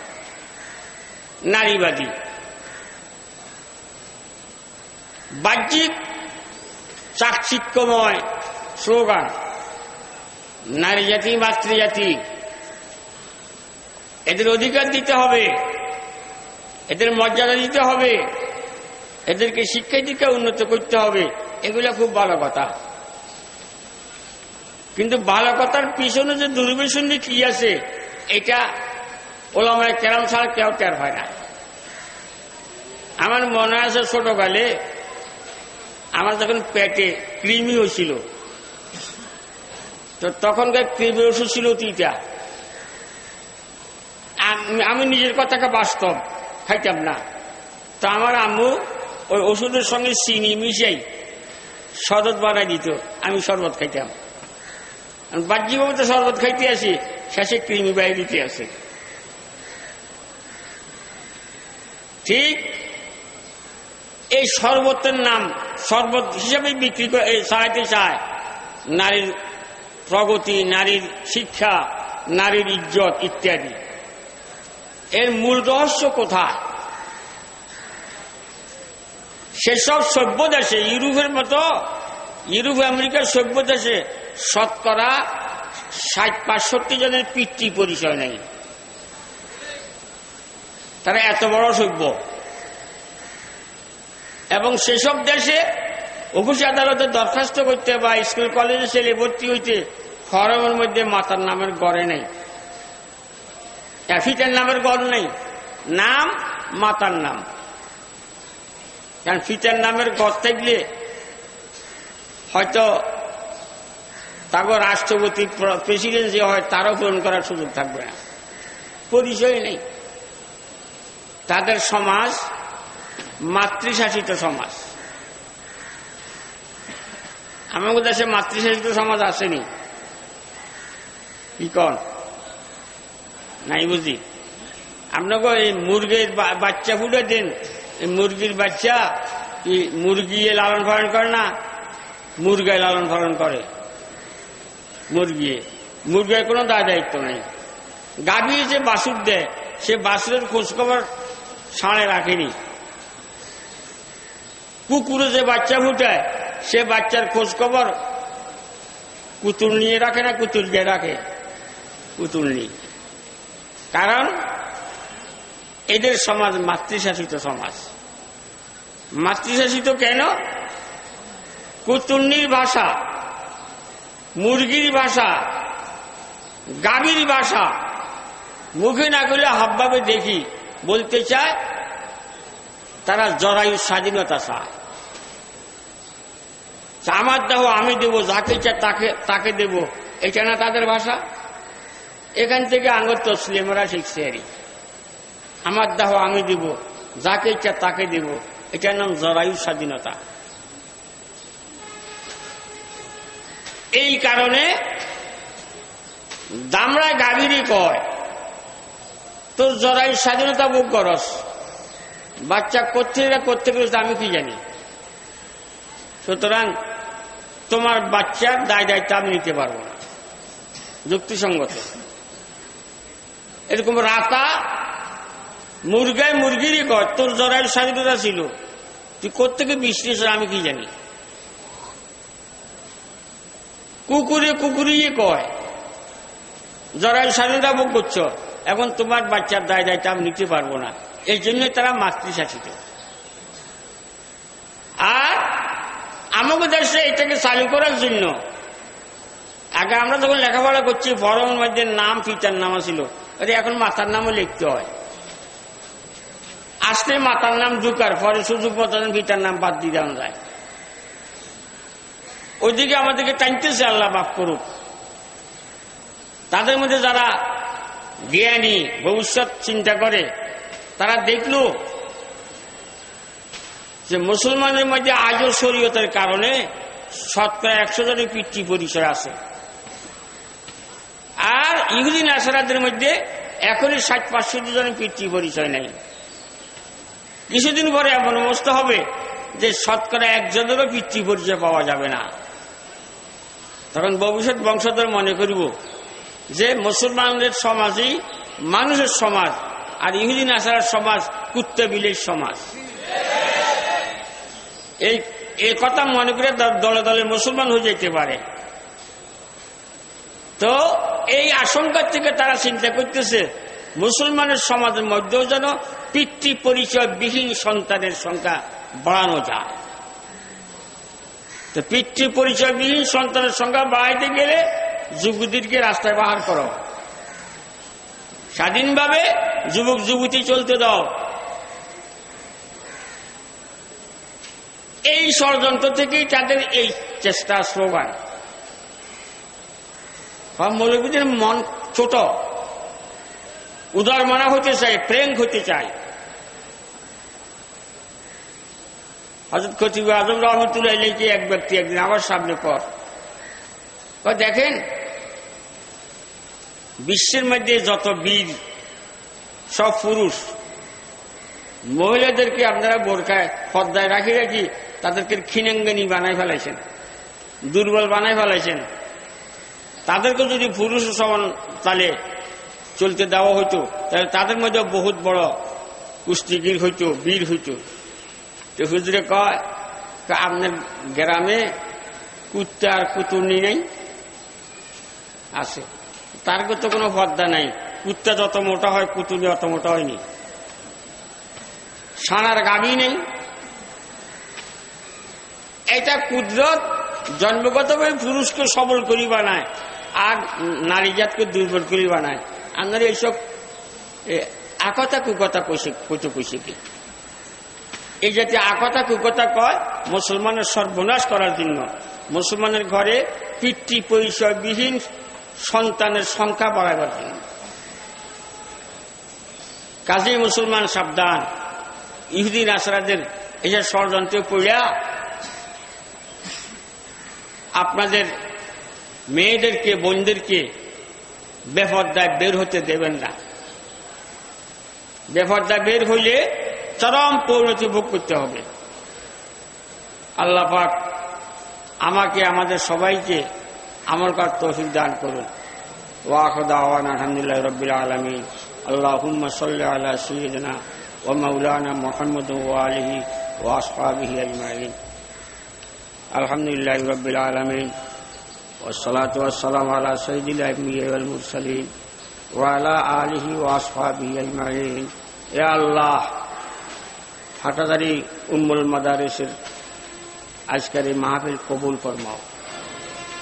নারীবাদী। বাহ্যিক, চাকচিক্যময় স্লোগান, নারী জাতি মাতৃজাতি এদের অধিকার দিতে হবে, এদের মর্যাদা দিতে হবে, এদেরকে শিক্ষা দীক্ষা উন্নত করতে হবে, এগুলো খুব ভালো কথা। কিন্তু ভালো কথার পিছনে যে দুর্বেশনী কি আছে, এটা ওলামায় কেরাম ছাড়া কেউ টের হয় না। আমার মনে আছে ছোটকালে, আমার যখন পেটে কৃমি হয়েছিল তো তখনকার কৃমির ওষুধ ছিল তিতা আমি নিজের কথাকে বাস্তব খাইতাম না। তো আমার আম্মু ওই ওষুধের সঙ্গে চিনি মিশাই শরবত বানাই দিত, আমি শরবত খাইতাম। বাহ্যিকভাবে তো শরবত খাইতে আসি, শেষে কৃমি বাইরে দিতে আসে। ঠিক এই শরবতের নাম, শরবত হিসাবে বিক্রি করে চালাইতে চায় নারীর প্রগতি, নারীর শিক্ষা, নারীর ইজ্জত ইত্যাদি। এর মূল রহস্য কোথায়? সেসব সভ্য দেশে ইউরোপের মতো, ইউরোপ, আমেরিকার সভ্য দেশে শতকরা ষাট, পাঁচষট্টি জনের পিতৃ পরিচয় নেই। তারা এত বড় সভ্য। এবং সেসব দেশে অফিস আদালতে দরখাস্ত করতে বা স্কুল কলেজে ছেলে ভর্তি হইতে ফরমের মধ্যে মাতার নামের গড়ে নেই। ফিটার নামের গড় নেই। নাম, মাতার নাম। কারণ ফিটার নামের গড় থাকলে হয়তো তারপর রাষ্ট্রপতি প্রেসিডেন্ট যে হয়, তারও পূরণ করার সুযোগ থাকবে না। পরিচয় নেই। তাদের সমাজ, মাতৃশাসিত সমাজ। আমাদের দেশে মাতৃশাসিত সমাজ আসেনি কি কন নাই বুঝি আপনাকে এই মুরগির বাচ্চা ফুটে দিন এই মুরগির বাচ্চা মুরগি লালন পালন করে না মুরগায় লালন পালন করে মুরগি মুরগির কোনো দায় দায়িত্ব নেই গাভী যে বাসুর দেয় সে বাসুরের খোঁজখবর সাড়ে রাখেনি কুকুরে যে বাচ্চা ফুটায় সে বাচ্চার খোঁজখবর কুতুল নিয়ে রাখে না দিয়ে রাখে, পুতুল নেই। কারণ এদের সমাজ মাতৃশাসিত সমাজ। মাতৃশাসিত কেন? কুতুর্নির ভাষা, মুরগির ভাষা, গাভীর ভাষা, মুখে না করলে হাবভাবে দেখি, বলতে চায়, তারা জরায়ু স্বাধীনতা চায়। আমার দেহ আমি দেব যাকে চায় তাকে তাকে দেব। এটা না তাদের ভাষা? এখান থেকে আঙ্গর তসলিমরা শিখছে আরই আমার দেহ আমি দিব যাকে ইচ্ছা তাকে দিব। এটার নাম জরায়ু স্বাধীনতা। এই কারণে দামড়ায় গাভীরই কয়, তোর জরায়ু স্বাধীনতা ভোগ করস। বাচ্চা করতে করতে পেরেছে আমি কি জানি? সুতরাং তোমার বাচ্চার দায় দায়িত্ব আমি নিতে পারব না। যুক্তিসঙ্গত। এরকম রাতা মুরগায় মুরগিরই কর তোর জরায়ের স্বাধীনতা ছিল। তুই কোথেকে বিশ্লেষণ আমি কি জানি? কুকুরে কুকুরিয়ে কয়, জরায়ের স্বাধীনতা ভোগ করছ, এখন তোমার বাচ্চার দায় দায়িত্ব আমি নিতে পারব না। এই জন্য তারা মাতৃশাসিত। আর আমাকে দেশে এটাকে চালু করার জন্য। আগে আমরা যখন লেখাপড়া করছি ফরমের মধ্যে নাম, পিতার নাম ছিল এখন মাতার নামও লিখতে হয়। আসলে মাতার নাম ঢুকার পরে সুযোগ মতো পিতার নাম বাদ দিয়ে দেওয়া যায়। ওইদিকে আমাদেরকে টানতেছে আল্লাহ বাপ করুক। তাদের মধ্যে যারা জ্ঞানী, ভবিষ্যৎ চিন্তা করে, তারা দেখল যে মুসলমানের মধ্যে আজও শরীয়তের কারণে শতকরা একশো জনের পিতৃ পরিচয় আছে। আর ইহুদিন আসারাদের মধ্যে এখনই ষাট পাঁচষট্টি জনের পিতৃ পরিচয় নেই। কিছুদিন পরে এমন অবস্থা হবে যে শতকরা একজনেরও পিতৃ পরিচয় পাওয়া যাবে না। তখন ভবিষ্যৎ বংশধর মনে করিব যে মুসলমানদের সমাজই মানুষের সমাজ আর ইহুদিন আসার সমাজ কুত্তে বিলের সমাজ। এই এই কথা মনে করে দলে দলে মুসলমান হয়ে যেতে পারে। তো এই আশঙ্কার থেকে তারা চিন্তা করতেছে, মুসলমানের সমাজের মধ্যেও যেন পিতৃ পরিচয় বিহীন সন্তানের সংখ্যা বাড়ানো যায়। তো পিতৃ পরিচয় বিহীন সন্তানের সংখ্যা বাড়াইতে গেলে যুবতীদেরকে রাস্তায় বাহার করো। স্বাধীনভাবে যুবক যুবতী চলতে দাও। এই ষড়যন্ত্র থেকেই তাদের এই চেষ্টা স্লোগান। মৌলবীদের মন ছোট। উদার মনে হতে চায়, প্রেম হতে চায়। হজরত খতিব আজম রহমতুল্লাহ লিখে এক ব্যক্তি একদিন আমার সামনে পর। দেখেন, বিশ্বের মধ্যে যত বীর, সব পুরুষ মহিলাদেরকে আপনারা বোরখায় পদ্মায় রাখি রাখি তাদেরকে খিনাঙ্গানি বানাই ফেলাইছেন, দুর্বল বানাই ফেলাইছেন। তাদেরকে যদি পুরুষ সমান তালে চলতে দেওয়া হইতো, তাহলে তাদের মধ্যে বহুত বড় কুস্তিগির হইতো, বীর হইতো। তো হুজুরে কয় আপনার গ্রামে কুত্তা আর কুতুর্নি নেই? আছে। তার কোনো পদ্মা নাই। কুত্তা যত মোটা হয় কুতুর্নি অত মোটা হয়নি। সানার গাবি নেই। এটা কুদরত জন্মগতভাবে পুরুষকে সবল করি বানায়, আর নারী জাতকে দুর্বল করি বানায়। আপনার এইসব একতা কুকতা কইতে কইছে কি? এই জাতীয় আকতা কুকতা কয়, মুসলমানের সর্বনাশ করার জন্য। মুসলমানের ঘরে পিতৃ পরিচয়বিহীন সন্তানের সংখ্যা বাড়াবার জন্য। কাজী মুসলমান সাবধান। ইহুদিন আসারাদের এসব ষড়যন্ত্রে পড়িয়া আপনাদের মেয়েদেরকে, বোনদেরকে বেফরদায় বের হতে দেবেন না। বেফরদায় বের হইলে চরম পরিণতি ভোগ করতে হবে। আল্লাপাক আমাকে, আমাদের সবাইকে আমল কার তৌফিক দান করুন। ওয়াকদাওয়ান আলহামদুলিল্লাহ রবিল আলমী আল্লাহ সাল্লাহ আল্লাহ সৈয়দনা ও মৌলানা মোহাম্মদ ওয়ালিহি ওয়াসফাবিহি আজমাইন আলহামদুলিল্লাহ রবিল আলমিন والصلاة والسلام على سيد الأنبياء والمرسلين وعلى آله وأصحابه أجمعين يا الله হাটাদারি উম্মুল মাদারেসের আজকের এই মাহফিল কবুল ফরমাও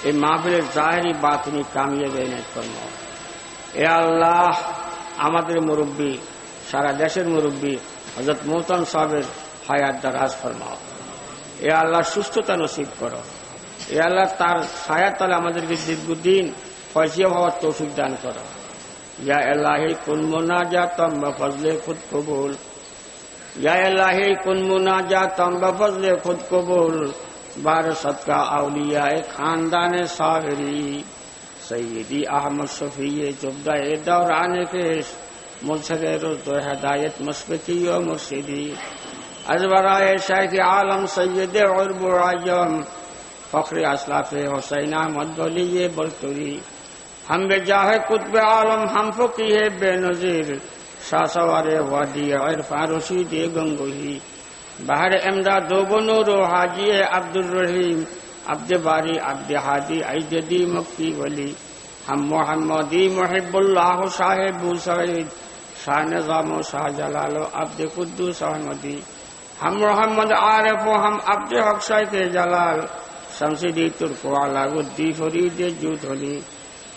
এই মাহফিলের জাহেরি বাতিনি কামিয়াবে এনে ফরমাও এ আল্লাহ আমাদের মুরব্বী সারা দেশের মুরব্বী হজরত মোহতন সাহেবের হায়াত দারাজ ফরমাও। এ আল্লাহ সুস্থতা নসিব করো। এ আল্লাহ তার ছায়ার তলে আমাদেরকে দীর্ঘদিন ফয়সিয়া হওয়ার তৌফিক দান করো। ইয়া আল্লাহি কুন মোনাজাতম ফজলে খুদ কবুল। ইয়া আল্লাহি কুন মোনাজাতম ফজলে খুদ কবুল। বার সদকা আউলিয়া খানদানে সাহরি সৈয়দি আহমদ শফিয়ে জুবদায়ে দৌরান কেশ منصر رزد ہدایت مسبتی و مرشدی از برائے شیخ عالم سید عرب و عجم فخر اسلاف حسین احمد دولی بلتوری ہم بے جاہ قطب عالم ہم فقی ہے بے نظیر شاہ سوار وادی عرفان رشید گنگوہی بہر امداد دو بنور و حاجی عبد الرحیم عبد باری عبد ہادی عیدی مفتی ولی ہم محمدی محب اللہ صاحب سعید शाह निजाम शाह जलाल अब्द कुद्दूस अहमदी हम मोहम्मद आरिफ हम अब्द हक के जलाल शमसदी तुर्को अलाउद्दी फरीद जूथली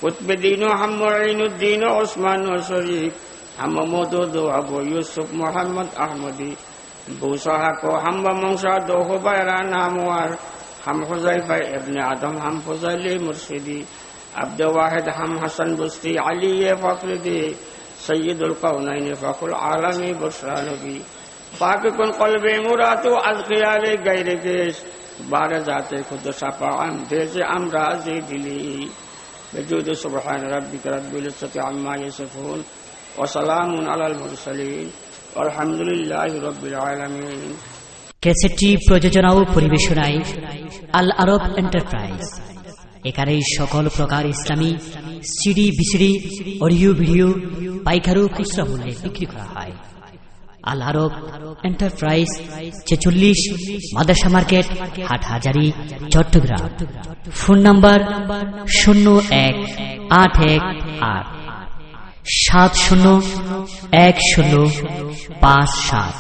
कुतब दीनो हम मुइनुद्दीन उस्मान शरीफ हम मदूद अबू यूसुफ मोहम्मद अहमदी बूसहा को हम मंशा दो बैरान हमवार हम हुजैफा इब्न आदम हम फजल मुर्शिदी अब्द वाहिद हम हसन बुस्ती अली फखरुद्दी সৈয়দুল কৌনাইন ফখুল আলমী বুসরানবী পাক কোন কলবে মুরাত আজ খেয়ালে গাইরে দেশ বারে যাতে খুদ সাপা আন ভেজে আমরা যে দিলি بجود سبحان ربك رب العزة عما يصفون وسلام على المرسلين والحمد لله رب العالمين ক্যাসেটটি প্রযোজনা ও পরিবেশনায় আল আরব এন্টারপ্রাইজ। এখানে সকল প্রকার ইসলামী সিডি, বিসিডি, অডিও, ভিডিও পাইকারু খুচরা মূল্যে বিক্রি করা হয়। আল আরব এন্টারপ্রাইজ, ছেচল্লিশ মাদাসা মার্কেট হাট হাজারি চট্টগ্রাম। ফোন নাম্বার শূন্য এক আট এক আট। সাত শূন্য এক শূন্য পাঁচ সাত।